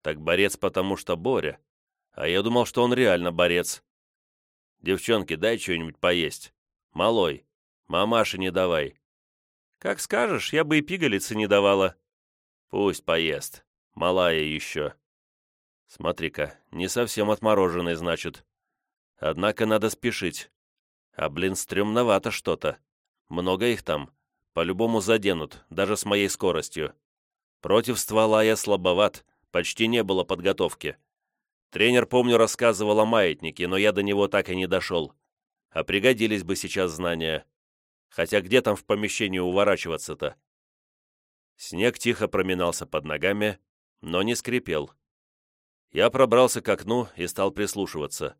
Так борец, потому что Боря. А я думал, что он реально борец. Девчонки, дай что-нибудь поесть. Малой. Мамаше не давай. Как скажешь, я бы и пигалицы не давала. Пусть поест. Малая еще. Смотри-ка, не совсем отмороженный, значит. Однако надо спешить. А, блин, стрёмновато что-то. Много их там. По-любому заденут, даже с моей скоростью. Против ствола я слабоват, почти не было подготовки. Тренер, помню, рассказывал о маятнике, но я до него так и не дошел. А пригодились бы сейчас знания. Хотя где там в помещении уворачиваться-то? Снег тихо проминался под ногами, но не скрипел. Я пробрался к окну и стал прислушиваться.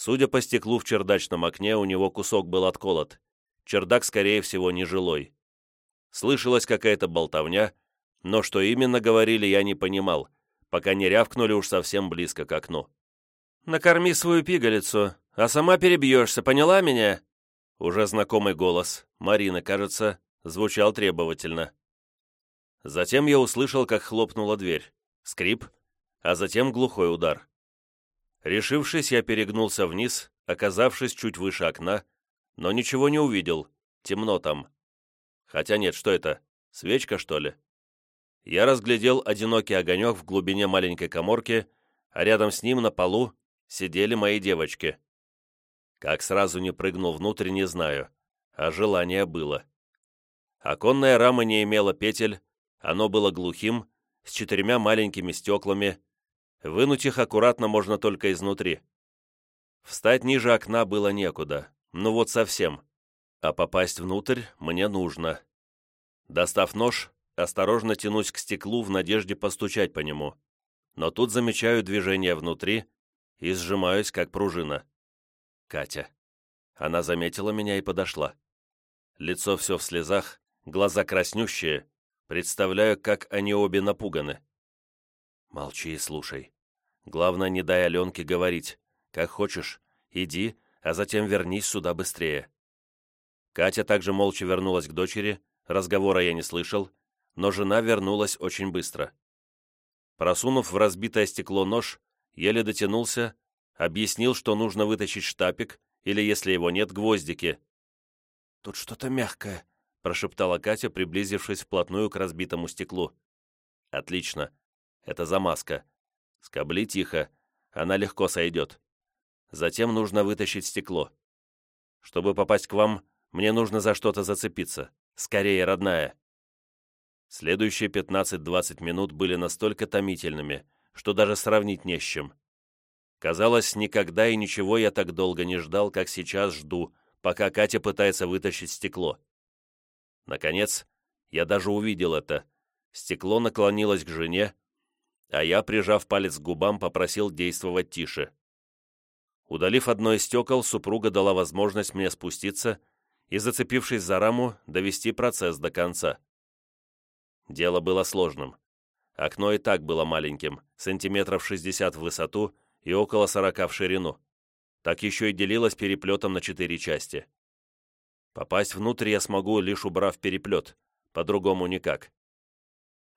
Судя по стеклу в чердачном окне, у него кусок был отколот. Чердак, скорее всего, нежилой. Слышалась какая-то болтовня, но что именно говорили, я не понимал, пока не рявкнули уж совсем близко к окну. «Накорми свою пигалицу, а сама перебьешься, поняла меня?» Уже знакомый голос, Марина, кажется, звучал требовательно. Затем я услышал, как хлопнула дверь. Скрип, а затем глухой удар. Решившись, я перегнулся вниз, оказавшись чуть выше окна, но ничего не увидел, темно там. Хотя нет, что это, свечка, что ли? Я разглядел одинокий огонек в глубине маленькой коморки, а рядом с ним на полу сидели мои девочки. Как сразу не прыгнул внутрь, не знаю, а желание было. Оконная рама не имела петель, оно было глухим, с четырьмя маленькими стеклами, Вынуть их аккуратно можно только изнутри. Встать ниже окна было некуда, ну вот совсем. А попасть внутрь мне нужно. Достав нож, осторожно тянусь к стеклу в надежде постучать по нему. Но тут замечаю движение внутри и сжимаюсь, как пружина. Катя. Она заметила меня и подошла. Лицо все в слезах, глаза краснющие. Представляю, как они обе напуганы. Молчи и слушай. Главное, не дай Аленке говорить. Как хочешь, иди, а затем вернись сюда быстрее. Катя также молча вернулась к дочери, разговора я не слышал, но жена вернулась очень быстро. Просунув в разбитое стекло нож, еле дотянулся, объяснил, что нужно вытащить штапик, или, если его нет, гвоздики. «Тут что-то мягкое», — прошептала Катя, приблизившись вплотную к разбитому стеклу. «Отлично. Это замазка. Скобли тихо. Она легко сойдет. Затем нужно вытащить стекло. Чтобы попасть к вам, мне нужно за что-то зацепиться. Скорее, родная». Следующие 15-20 минут были настолько томительными, что даже сравнить не с чем. Казалось, никогда и ничего я так долго не ждал, как сейчас жду, пока Катя пытается вытащить стекло. Наконец, я даже увидел это. Стекло наклонилось к жене, а я, прижав палец к губам, попросил действовать тише. Удалив одно из стекол, супруга дала возможность мне спуститься и, зацепившись за раму, довести процесс до конца. Дело было сложным. Окно и так было маленьким, сантиметров 60 в высоту и около 40 в ширину. Так еще и делилось переплетом на четыре части. Попасть внутрь я смогу, лишь убрав переплет, по-другому никак.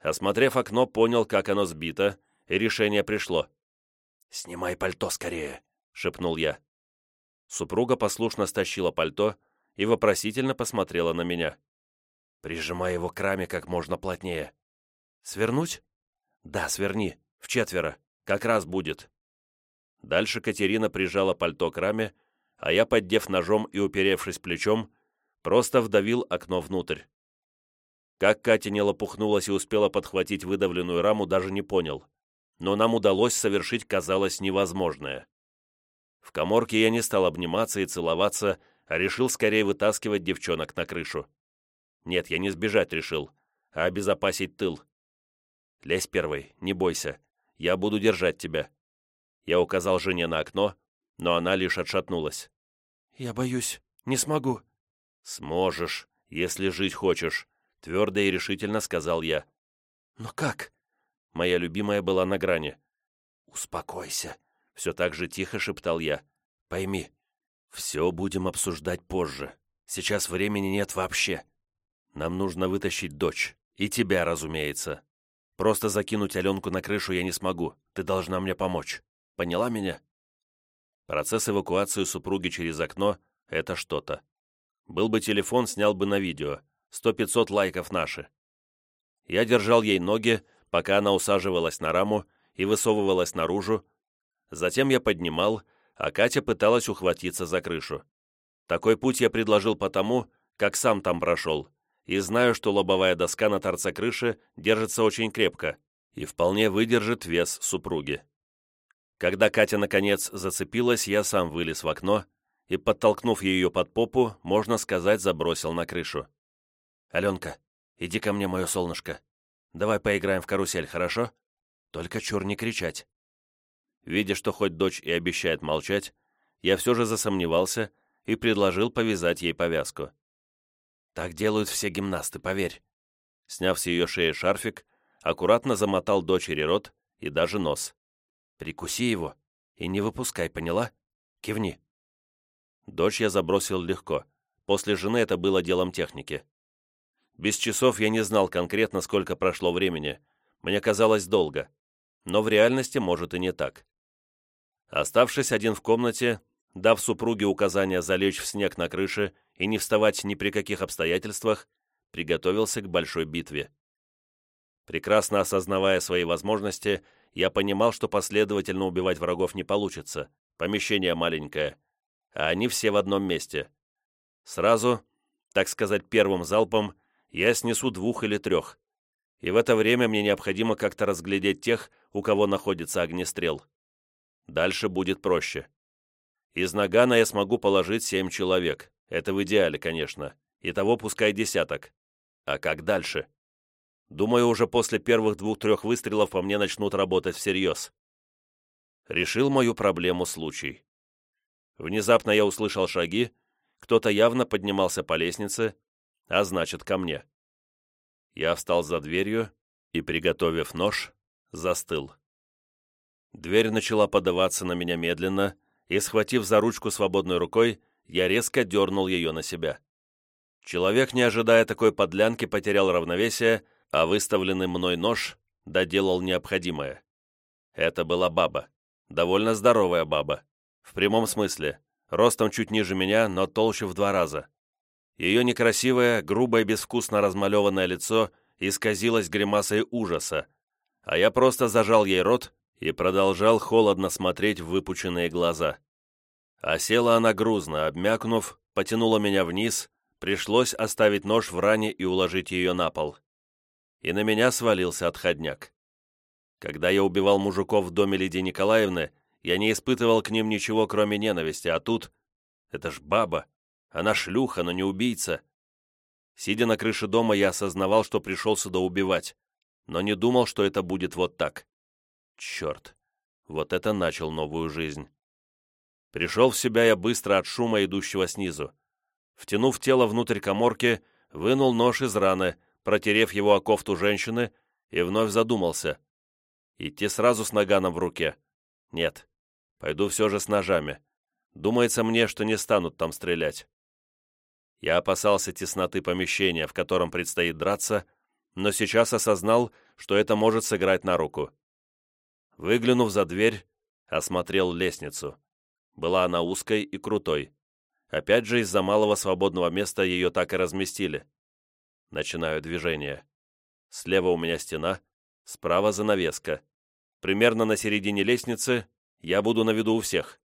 Осмотрев окно, понял, как оно сбито, и решение пришло. «Снимай пальто скорее», — шепнул я. Супруга послушно стащила пальто и вопросительно посмотрела на меня. «Прижимай его к раме как можно плотнее». «Свернуть?» «Да, сверни. В четверо. Как раз будет». Дальше Катерина прижала пальто к раме, а я, поддев ножом и уперевшись плечом, просто вдавил окно внутрь. Как Катя не лопухнулась и успела подхватить выдавленную раму, даже не понял. Но нам удалось совершить, казалось, невозможное. В коморке я не стал обниматься и целоваться, а решил скорее вытаскивать девчонок на крышу. Нет, я не сбежать решил, а обезопасить тыл. Лезь первой, не бойся. Я буду держать тебя. Я указал жене на окно, но она лишь отшатнулась. «Я боюсь, не смогу». «Сможешь, если жить хочешь», — твердо и решительно сказал я. «Но как?» Моя любимая была на грани. «Успокойся», — все так же тихо шептал я. «Пойми, все будем обсуждать позже. Сейчас времени нет вообще. Нам нужно вытащить дочь. И тебя, разумеется. Просто закинуть Аленку на крышу я не смогу. Ты должна мне помочь. Поняла меня?» Процесс эвакуации супруги через окно — это что-то. Был бы телефон, снял бы на видео. Сто-пятьсот лайков наши. Я держал ей ноги, пока она усаживалась на раму и высовывалась наружу. Затем я поднимал, а Катя пыталась ухватиться за крышу. Такой путь я предложил потому, как сам там прошел, и знаю, что лобовая доска на торце крыши держится очень крепко и вполне выдержит вес супруги. Когда Катя, наконец, зацепилась, я сам вылез в окно и, подтолкнув ее под попу, можно сказать, забросил на крышу. «Аленка, иди ко мне, мое солнышко. Давай поиграем в карусель, хорошо? Только чур не кричать». Видя, что хоть дочь и обещает молчать, я все же засомневался и предложил повязать ей повязку. «Так делают все гимнасты, поверь». Сняв с ее шеи шарфик, аккуратно замотал дочери рот и даже нос. Прикуси его и не выпускай, поняла? Кивни». Дочь я забросил легко. После жены это было делом техники. Без часов я не знал конкретно, сколько прошло времени. Мне казалось долго. Но в реальности, может, и не так. Оставшись один в комнате, дав супруге указание залечь в снег на крыше и не вставать ни при каких обстоятельствах, приготовился к большой битве. Прекрасно осознавая свои возможности, я понимал, что последовательно убивать врагов не получится. Помещение маленькое. А они все в одном месте. Сразу, так сказать, первым залпом, я снесу двух или трех. И в это время мне необходимо как-то разглядеть тех, у кого находится огнестрел. Дальше будет проще. Из нагана я смогу положить семь человек. Это в идеале, конечно. Итого пускай десяток. А как дальше? Думаю, уже после первых двух-трех выстрелов по мне начнут работать всерьез. Решил мою проблему случай. Внезапно я услышал шаги, кто-то явно поднимался по лестнице, а значит, ко мне. Я встал за дверью и, приготовив нож, застыл. Дверь начала подаваться на меня медленно, и, схватив за ручку свободной рукой, я резко дернул ее на себя. Человек, не ожидая такой подлянки, потерял равновесие а выставленный мной нож доделал необходимое. Это была баба. Довольно здоровая баба. В прямом смысле. Ростом чуть ниже меня, но толще в два раза. Ее некрасивое, грубое, безвкусно размалеванное лицо исказилось гримасой ужаса, а я просто зажал ей рот и продолжал холодно смотреть в выпученные глаза. А села она грузно, обмякнув, потянула меня вниз, пришлось оставить нож в ране и уложить ее на пол. И на меня свалился отходняк. Когда я убивал мужиков в доме Лидии Николаевны, я не испытывал к ним ничего, кроме ненависти, а тут... Это ж баба. Она шлюха, но не убийца. Сидя на крыше дома, я осознавал, что пришел сюда убивать, но не думал, что это будет вот так. Черт, вот это начал новую жизнь. Пришел в себя я быстро от шума, идущего снизу. Втянув тело внутрь коморки, вынул нож из раны, протерев его о кофту женщины, и вновь задумался. Идти сразу с наганом в руке. Нет, пойду все же с ножами. Думается мне, что не станут там стрелять. Я опасался тесноты помещения, в котором предстоит драться, но сейчас осознал, что это может сыграть на руку. Выглянув за дверь, осмотрел лестницу. Была она узкой и крутой. Опять же, из-за малого свободного места ее так и разместили. Начинаю движение. Слева у меня стена, справа занавеска. Примерно на середине лестницы я буду на виду у всех.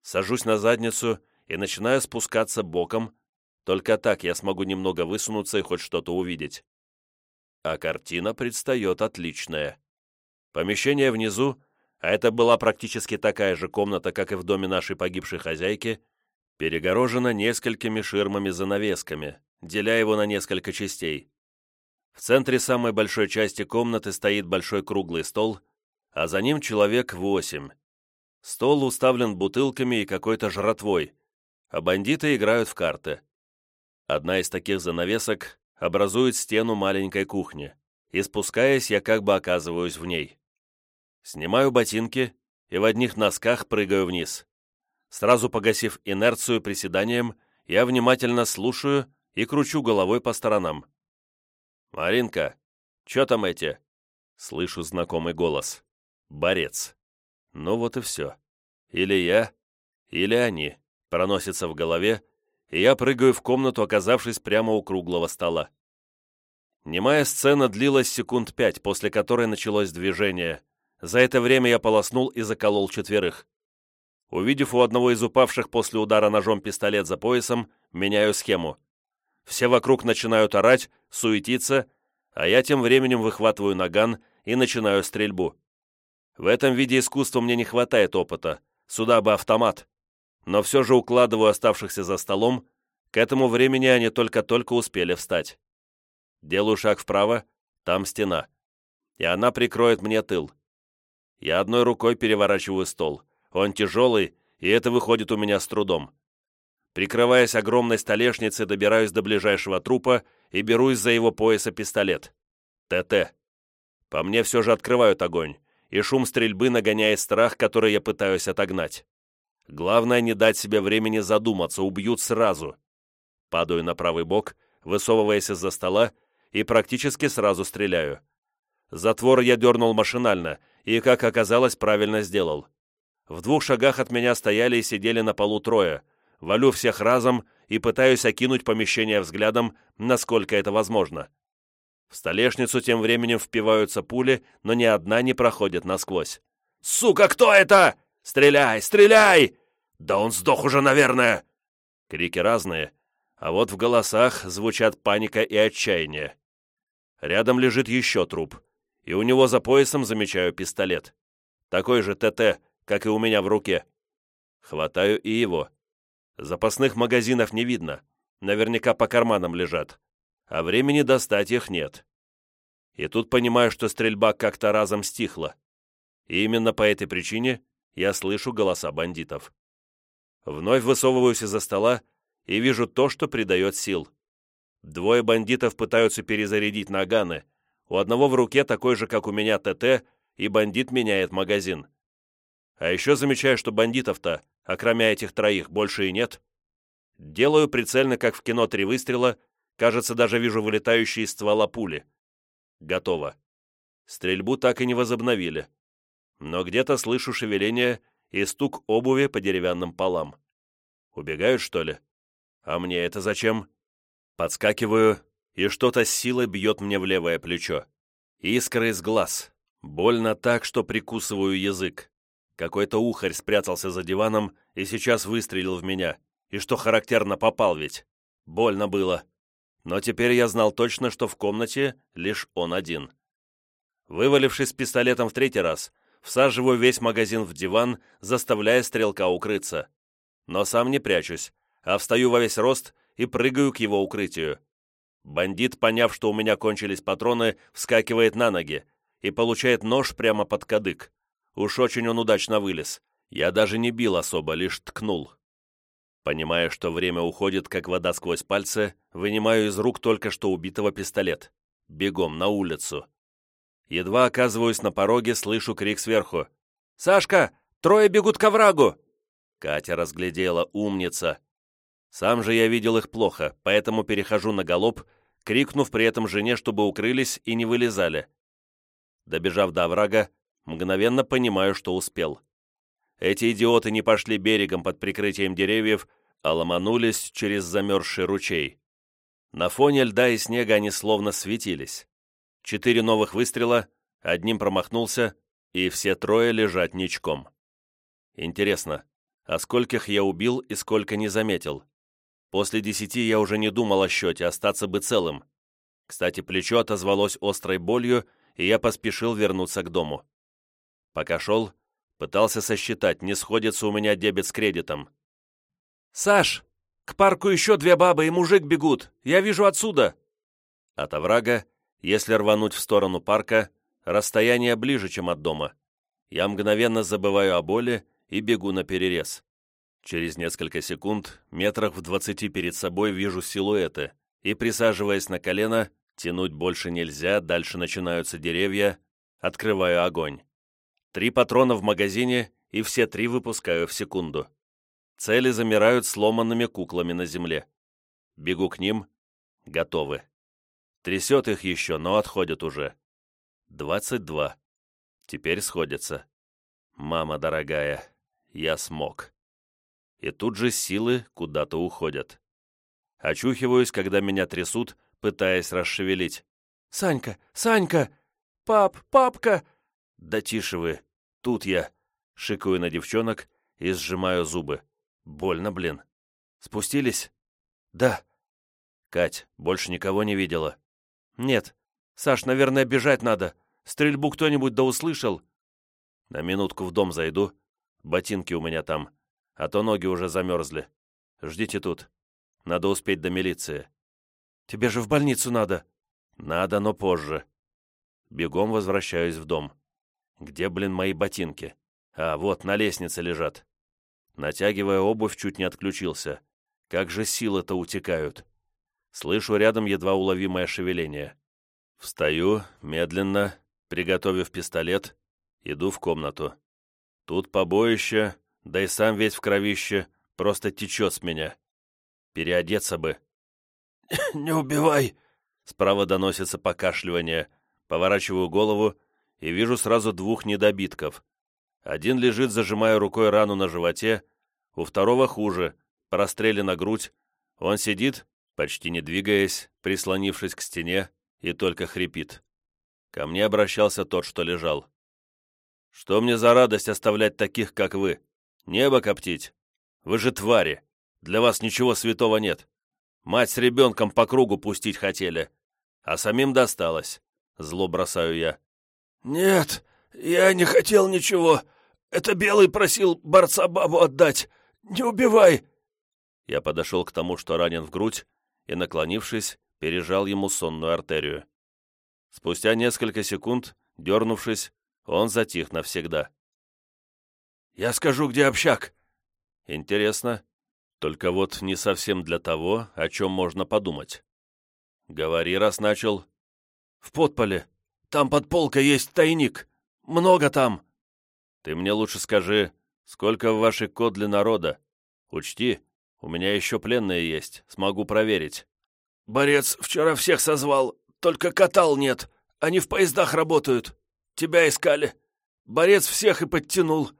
Сажусь на задницу и начинаю спускаться боком, только так я смогу немного высунуться и хоть что-то увидеть. А картина предстает отличная. Помещение внизу а это была практически такая же комната, как и в доме нашей погибшей хозяйки, перегорожена несколькими ширмами-занавесками, деля его на несколько частей. В центре самой большой части комнаты стоит большой круглый стол, а за ним человек восемь. Стол уставлен бутылками и какой-то жратвой, а бандиты играют в карты. Одна из таких занавесок образует стену маленькой кухни, и спускаясь, я как бы оказываюсь в ней. Снимаю ботинки и в одних носках прыгаю вниз. Сразу погасив инерцию приседанием, я внимательно слушаю и кручу головой по сторонам. «Маринка, чё там эти?» Слышу знакомый голос. «Борец». Ну вот и все. Или я, или они. Проносится в голове, и я прыгаю в комнату, оказавшись прямо у круглого стола. Немая сцена длилась секунд пять, после которой началось движение, за это время я полоснул и заколол четверых. Увидев у одного из упавших после удара ножом пистолет за поясом, меняю схему. Все вокруг начинают орать, суетиться, а я тем временем выхватываю наган и начинаю стрельбу. В этом виде искусства мне не хватает опыта, сюда бы автомат. Но все же укладываю оставшихся за столом, к этому времени они только-только успели встать. Делаю шаг вправо, там стена. И она прикроет мне тыл. Я одной рукой переворачиваю стол. Он тяжелый, и это выходит у меня с трудом. Прикрываясь огромной столешницей, добираюсь до ближайшего трупа и берусь за его пояса пистолет. ТТ. По мне все же открывают огонь, и шум стрельбы нагоняет страх, который я пытаюсь отогнать. Главное не дать себе времени задуматься, убьют сразу. Падаю на правый бок, высовываясь из-за стола, и практически сразу стреляю. Затвор я дернул машинально, и, как оказалось, правильно сделал. В двух шагах от меня стояли и сидели на полу трое. Валю всех разом и пытаюсь окинуть помещение взглядом, насколько это возможно. В столешницу тем временем впиваются пули, но ни одна не проходит насквозь. «Сука, кто это? Стреляй, стреляй!» «Да он сдох уже, наверное!» Крики разные, а вот в голосах звучат паника и отчаяние. Рядом лежит еще труп и у него за поясом замечаю пистолет. Такой же ТТ, как и у меня в руке. Хватаю и его. Запасных магазинов не видно, наверняка по карманам лежат, а времени достать их нет. И тут понимаю, что стрельба как-то разом стихла. И именно по этой причине я слышу голоса бандитов. Вновь высовываюсь из-за стола и вижу то, что придает сил. Двое бандитов пытаются перезарядить наганы, у одного в руке такой же, как у меня, ТТ, и бандит меняет магазин. А еще замечаю, что бандитов-то, окромя этих троих, больше и нет. Делаю прицельно, как в кино, три выстрела, кажется, даже вижу вылетающие из ствола пули. Готово. Стрельбу так и не возобновили. Но где-то слышу шевеление и стук обуви по деревянным полам. Убегают, что ли? А мне это зачем? Подскакиваю, и что-то с силой бьет мне в левое плечо. Искра из глаз. Больно так, что прикусываю язык. Какой-то ухарь спрятался за диваном и сейчас выстрелил в меня. И что характерно, попал ведь. Больно было. Но теперь я знал точно, что в комнате лишь он один. Вывалившись пистолетом в третий раз, всаживаю весь магазин в диван, заставляя стрелка укрыться. Но сам не прячусь, а встаю во весь рост и прыгаю к его укрытию. Бандит, поняв, что у меня кончились патроны, вскакивает на ноги и получает нож прямо под кадык. Уж очень он удачно вылез. Я даже не бил особо, лишь ткнул. Понимая, что время уходит, как вода сквозь пальцы, вынимаю из рук только что убитого пистолет. Бегом на улицу. Едва оказываюсь на пороге, слышу крик сверху. «Сашка! Трое бегут к оврагу!» Катя разглядела, умница. Сам же я видел их плохо, поэтому перехожу на галоп, крикнув при этом жене, чтобы укрылись и не вылезали. Добежав до оврага, Мгновенно понимаю, что успел. Эти идиоты не пошли берегом под прикрытием деревьев, а ломанулись через замерзший ручей. На фоне льда и снега они словно светились. Четыре новых выстрела, одним промахнулся, и все трое лежат ничком. Интересно, а скольких я убил и сколько не заметил? После десяти я уже не думал о счете, остаться бы целым. Кстати, плечо отозвалось острой болью, и я поспешил вернуться к дому. Пока шел, пытался сосчитать, не сходится у меня дебет с кредитом. «Саш, к парку еще две бабы и мужик бегут. Я вижу отсюда». От оврага, если рвануть в сторону парка, расстояние ближе, чем от дома. Я мгновенно забываю о боли и бегу на перерез. Через несколько секунд, метрах в двадцати перед собой вижу силуэты, и, присаживаясь на колено, тянуть больше нельзя, дальше начинаются деревья, открываю огонь. Три патрона в магазине, и все три выпускаю в секунду. Цели замирают сломанными куклами на земле. Бегу к ним. Готовы. Трясет их еще, но отходят уже. Двадцать два. Теперь сходятся. Мама дорогая, я смог. И тут же силы куда-то уходят. Очухиваюсь, когда меня трясут, пытаясь расшевелить. «Санька! Санька! Пап! Папка!» «Да тише вы! Тут я!» Шикаю на девчонок и сжимаю зубы. Больно, блин. «Спустились?» «Да». «Кать, больше никого не видела?» «Нет. Саш, наверное, бежать надо. Стрельбу кто-нибудь да услышал». «На минутку в дом зайду. Ботинки у меня там. А то ноги уже замерзли. Ждите тут. Надо успеть до милиции». «Тебе же в больницу надо». «Надо, но позже». Бегом возвращаюсь в дом. Где, блин, мои ботинки? А, вот, на лестнице лежат. Натягивая обувь, чуть не отключился. Как же силы-то утекают. Слышу рядом едва уловимое шевеление. Встаю, медленно, приготовив пистолет, иду в комнату. Тут побоище, да и сам весь в кровище, просто течет с меня. Переодеться бы. [COUGHS] «Не убивай!» Справа доносится покашливание. Поворачиваю голову и вижу сразу двух недобитков. Один лежит, зажимая рукой рану на животе, у второго хуже, прострелена грудь. Он сидит, почти не двигаясь, прислонившись к стене, и только хрипит. Ко мне обращался тот, что лежал. «Что мне за радость оставлять таких, как вы? Небо коптить? Вы же твари! Для вас ничего святого нет. Мать с ребенком по кругу пустить хотели, а самим досталось. Зло бросаю я. «Нет, я не хотел ничего. Это Белый просил борца бабу отдать. Не убивай!» Я подошел к тому, что ранен в грудь, и, наклонившись, пережал ему сонную артерию. Спустя несколько секунд, дернувшись, он затих навсегда. «Я скажу, где общак». «Интересно. Только вот не совсем для того, о чем можно подумать». «Говори, раз начал». «В подполе. Там под полкой есть тайник. Много там». «Ты мне лучше скажи, сколько в вашей кодле народа? Учти, у меня еще пленные есть, смогу проверить». «Борец вчера всех созвал, только катал нет. Они в поездах работают. Тебя искали. Борец всех и подтянул.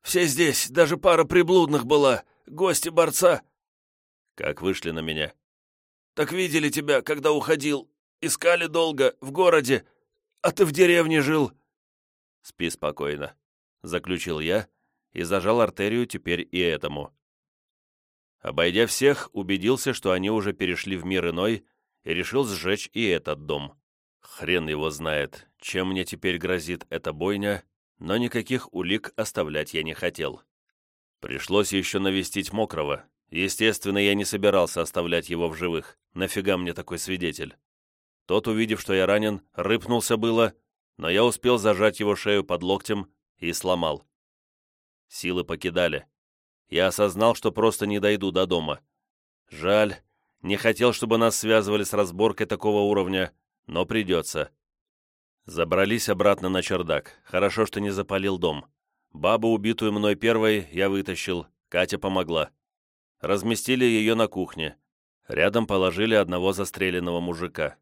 Все здесь, даже пара приблудных была, гости борца». «Как вышли на меня?» Так видели тебя, когда уходил. Искали долго, в городе. А ты в деревне жил». «Спи спокойно», — заключил я и зажал артерию теперь и этому. Обойдя всех, убедился, что они уже перешли в мир иной, и решил сжечь и этот дом. Хрен его знает, чем мне теперь грозит эта бойня, но никаких улик оставлять я не хотел. Пришлось еще навестить Мокрого. Естественно, я не собирался оставлять его в живых. Нафига мне такой свидетель? Тот, увидев, что я ранен, рыпнулся было, но я успел зажать его шею под локтем и сломал. Силы покидали. Я осознал, что просто не дойду до дома. Жаль, не хотел, чтобы нас связывали с разборкой такого уровня, но придется. Забрались обратно на чердак. Хорошо, что не запалил дом. Бабу, убитую мной первой, я вытащил. Катя помогла. Разместили ее на кухне. Рядом положили одного застреленного мужика.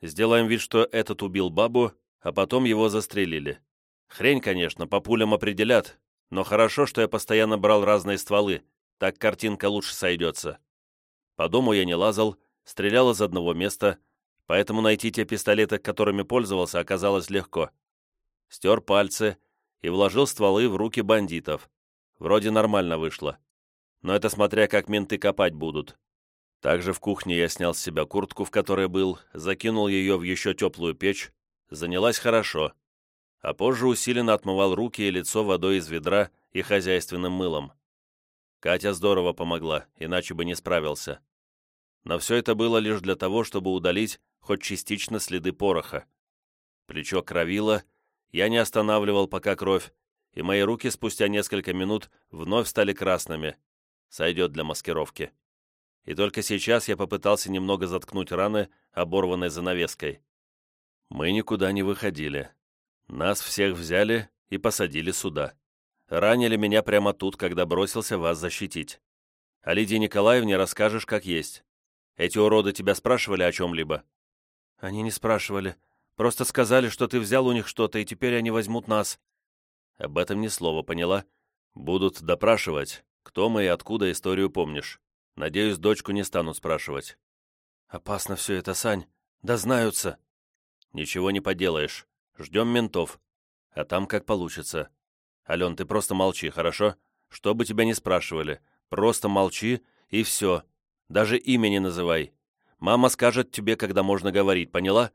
Сделаем вид, что этот убил бабу, а потом его застрелили. Хрень, конечно, по пулям определят, но хорошо, что я постоянно брал разные стволы, так картинка лучше сойдется. По дому я не лазал, стрелял из одного места, поэтому найти те пистолеты, которыми пользовался, оказалось легко. Стер пальцы и вложил стволы в руки бандитов. Вроде нормально вышло. Но это смотря как менты копать будут. Также в кухне я снял с себя куртку, в которой был, закинул ее в еще теплую печь, занялась хорошо. А позже усиленно отмывал руки и лицо водой из ведра и хозяйственным мылом. Катя здорово помогла, иначе бы не справился но все это было лишь для того, чтобы удалить хоть частично следы пороха. Плечо кровило, я не останавливал пока кровь, и мои руки спустя несколько минут вновь стали красными. Сойдет для маскировки. И только сейчас я попытался немного заткнуть раны, оборванной занавеской. Мы никуда не выходили. Нас всех взяли и посадили сюда. Ранили меня прямо тут, когда бросился вас защитить. А Лидии Николаевне расскажешь, как есть. Эти уроды тебя спрашивали о чем-либо?» «Они не спрашивали. Просто сказали, что ты взял у них что-то, и теперь они возьмут нас». «Об этом ни слова, поняла? Будут допрашивать, кто мы и откуда историю помнишь. Надеюсь, дочку не станут спрашивать». «Опасно все это, Сань. Да знаются». «Ничего не поделаешь. Ждем ментов. А там как получится. Ален, ты просто молчи, хорошо? Что бы тебя ни спрашивали, просто молчи, и все. Даже имя не называй. Мама скажет тебе, когда можно говорить, поняла?»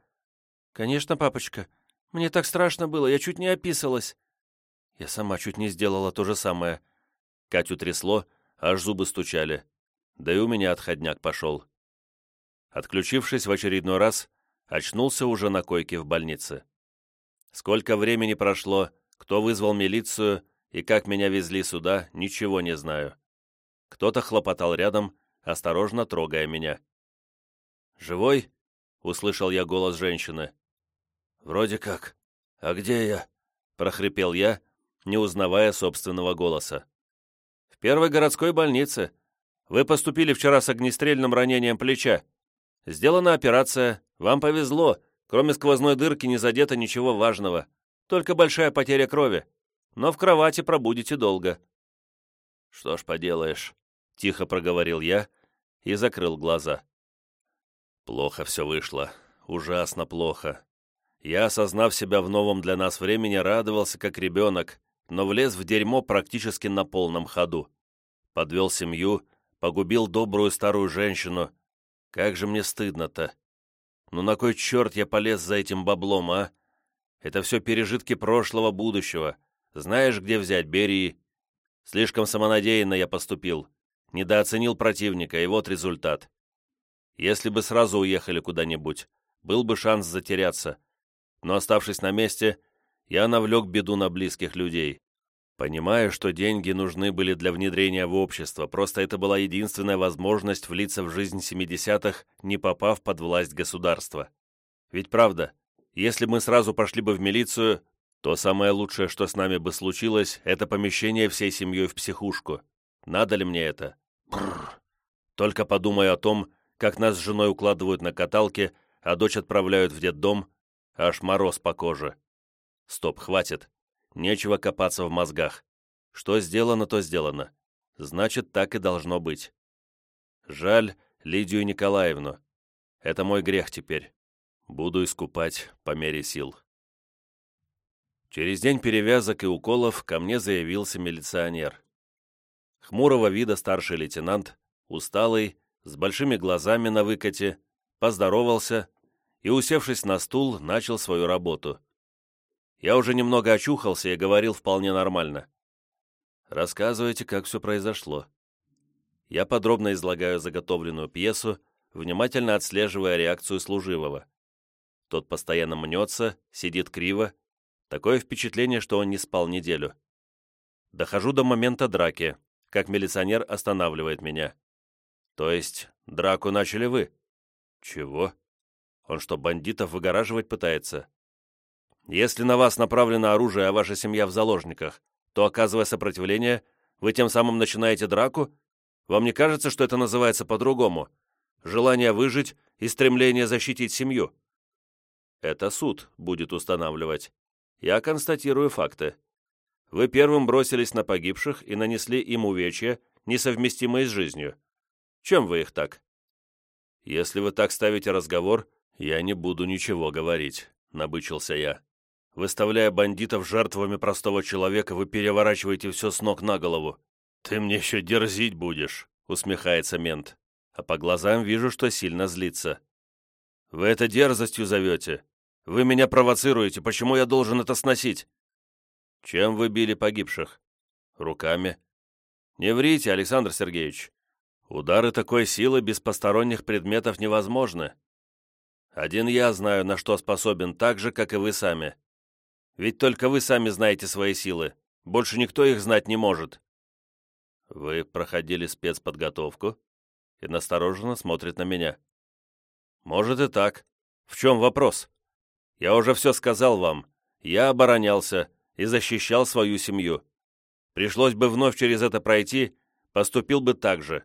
«Конечно, папочка. Мне так страшно было, я чуть не описалась». Я сама чуть не сделала то же самое. Катю трясло, аж зубы стучали. Да и у меня отходняк пошел. Отключившись в очередной раз, очнулся уже на койке в больнице. Сколько времени прошло, кто вызвал милицию и как меня везли сюда, ничего не знаю. Кто-то хлопотал рядом, осторожно трогая меня. «Живой?» — услышал я голос женщины. «Вроде как. А где я?» — прохрипел я, не узнавая собственного голоса. «В первой городской больнице. Вы поступили вчера с огнестрельным ранением плеча. Сделана операция. Вам повезло. Кроме сквозной дырки не задето ничего важного. Только большая потеря крови. Но в кровати пробудете долго». «Что ж поделаешь. — тихо проговорил я и закрыл глаза. Плохо все вышло, ужасно плохо. Я, осознав себя в новом для нас времени, радовался как ребенок, но влез в дерьмо практически на полном ходу. Подвел семью, погубил добрую старую женщину. Как же мне стыдно-то. Ну на кой черт я полез за этим баблом, а? Это все пережитки прошлого, будущего. Знаешь, где взять, бери. Слишком самонадеянно я поступил. Недооценил противника, и вот результат. Если бы сразу уехали куда-нибудь, был бы шанс затеряться. Но оставшись на месте, я навлек беду на близких людей. Понимаю, что деньги нужны были для внедрения в общество, просто это была единственная возможность влиться в жизнь 70-х, не попав под власть государства. Ведь правда, если мы сразу пошли бы в милицию, то самое лучшее, что с нами бы случилось, это помещение всей семьей в психушку. Надо ли мне это? Бррр. Только подумай о том, как нас с женой укладывают на каталке, а дочь отправляют в детдом, аж мороз по коже. Стоп, хватит. Нечего копаться в мозгах. Что сделано, то сделано. Значит, так и должно быть. Жаль Лидию Николаевну. Это мой грех теперь. Буду искупать по мере сил. Через день перевязок и уколов ко мне заявился милиционер. Хмурого вида старший лейтенант, усталый, с большими глазами на выкате, поздоровался и, усевшись на стул, начал свою работу. Я уже немного очухался и говорил вполне нормально. «Рассказывайте, как все произошло». Я подробно излагаю заготовленную пьесу, внимательно отслеживая реакцию служивого. Тот постоянно мнется, сидит криво. Такое впечатление, что он не спал неделю. Дохожу до момента драки, как милиционер останавливает меня. То есть, драку начали вы? Чего? Он что, бандитов выгораживать пытается? Если на вас направлено оружие, а ваша семья в заложниках, то, оказывая сопротивление, вы тем самым начинаете драку? Вам не кажется, что это называется по-другому? Желание выжить и стремление защитить семью? Это суд будет устанавливать. Я констатирую факты. Вы первым бросились на погибших и нанесли им увечья, несовместимые с жизнью. Чем вы их так? Если вы так ставите разговор, я не буду ничего говорить, набычился я. Выставляя бандитов жертвами простого человека, вы переворачиваете все с ног на голову. Ты мне еще дерзить будешь, усмехается мент. А по глазам вижу, что сильно злится. Вы это дерзостью зовете. Вы меня провоцируете. Почему я должен это сносить? Чем вы били погибших? Руками. Не врите, Александр Сергеевич. Удары такой силы без посторонних предметов невозможны. Один я знаю, на что способен так же, как и вы сами. Ведь только вы сами знаете свои силы. Больше никто их знать не может. Вы проходили спецподготовку и настороженно смотрит на меня. Может и так. В чем вопрос? Я уже все сказал вам. Я оборонялся и защищал свою семью. Пришлось бы вновь через это пройти, поступил бы так же.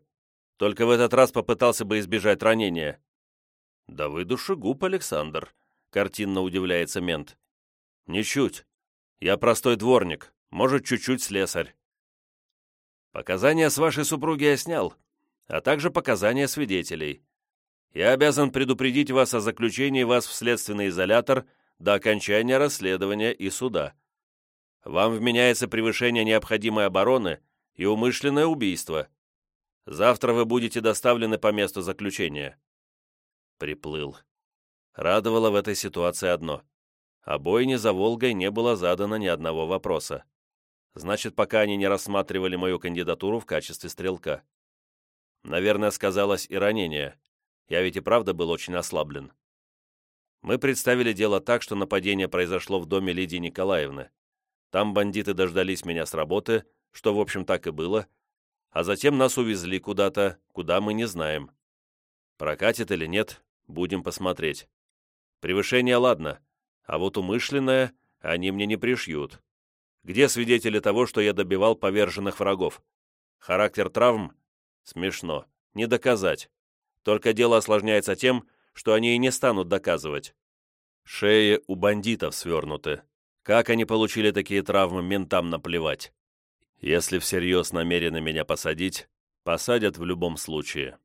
Только в этот раз попытался бы избежать ранения». «Да вы душегуб, Александр», — картинно удивляется мент. «Ничуть. Я простой дворник, может, чуть-чуть слесарь». «Показания с вашей супруги я снял, а также показания свидетелей. Я обязан предупредить вас о заключении вас в следственный изолятор до окончания расследования и суда. Вам вменяется превышение необходимой обороны и умышленное убийство. Завтра вы будете доставлены по месту заключения». Приплыл. Радовало в этой ситуации одно. О бойне за Волгой не было задано ни одного вопроса. Значит, пока они не рассматривали мою кандидатуру в качестве стрелка. Наверное, сказалось и ранение. Я ведь и правда был очень ослаблен. Мы представили дело так, что нападение произошло в доме Лидии Николаевны. Там бандиты дождались меня с работы, что, в общем, так и было, а затем нас увезли куда-то, куда мы не знаем. Прокатит или нет, будем посмотреть. Превышение ладно, а вот умышленное они мне не пришьют. Где свидетели того, что я добивал поверженных врагов? Характер травм? Смешно. Не доказать. Только дело осложняется тем, что они и не станут доказывать. Шеи у бандитов свернуты. Как они получили такие травмы, ментам наплевать. Если всерьез намерены меня посадить, посадят в любом случае.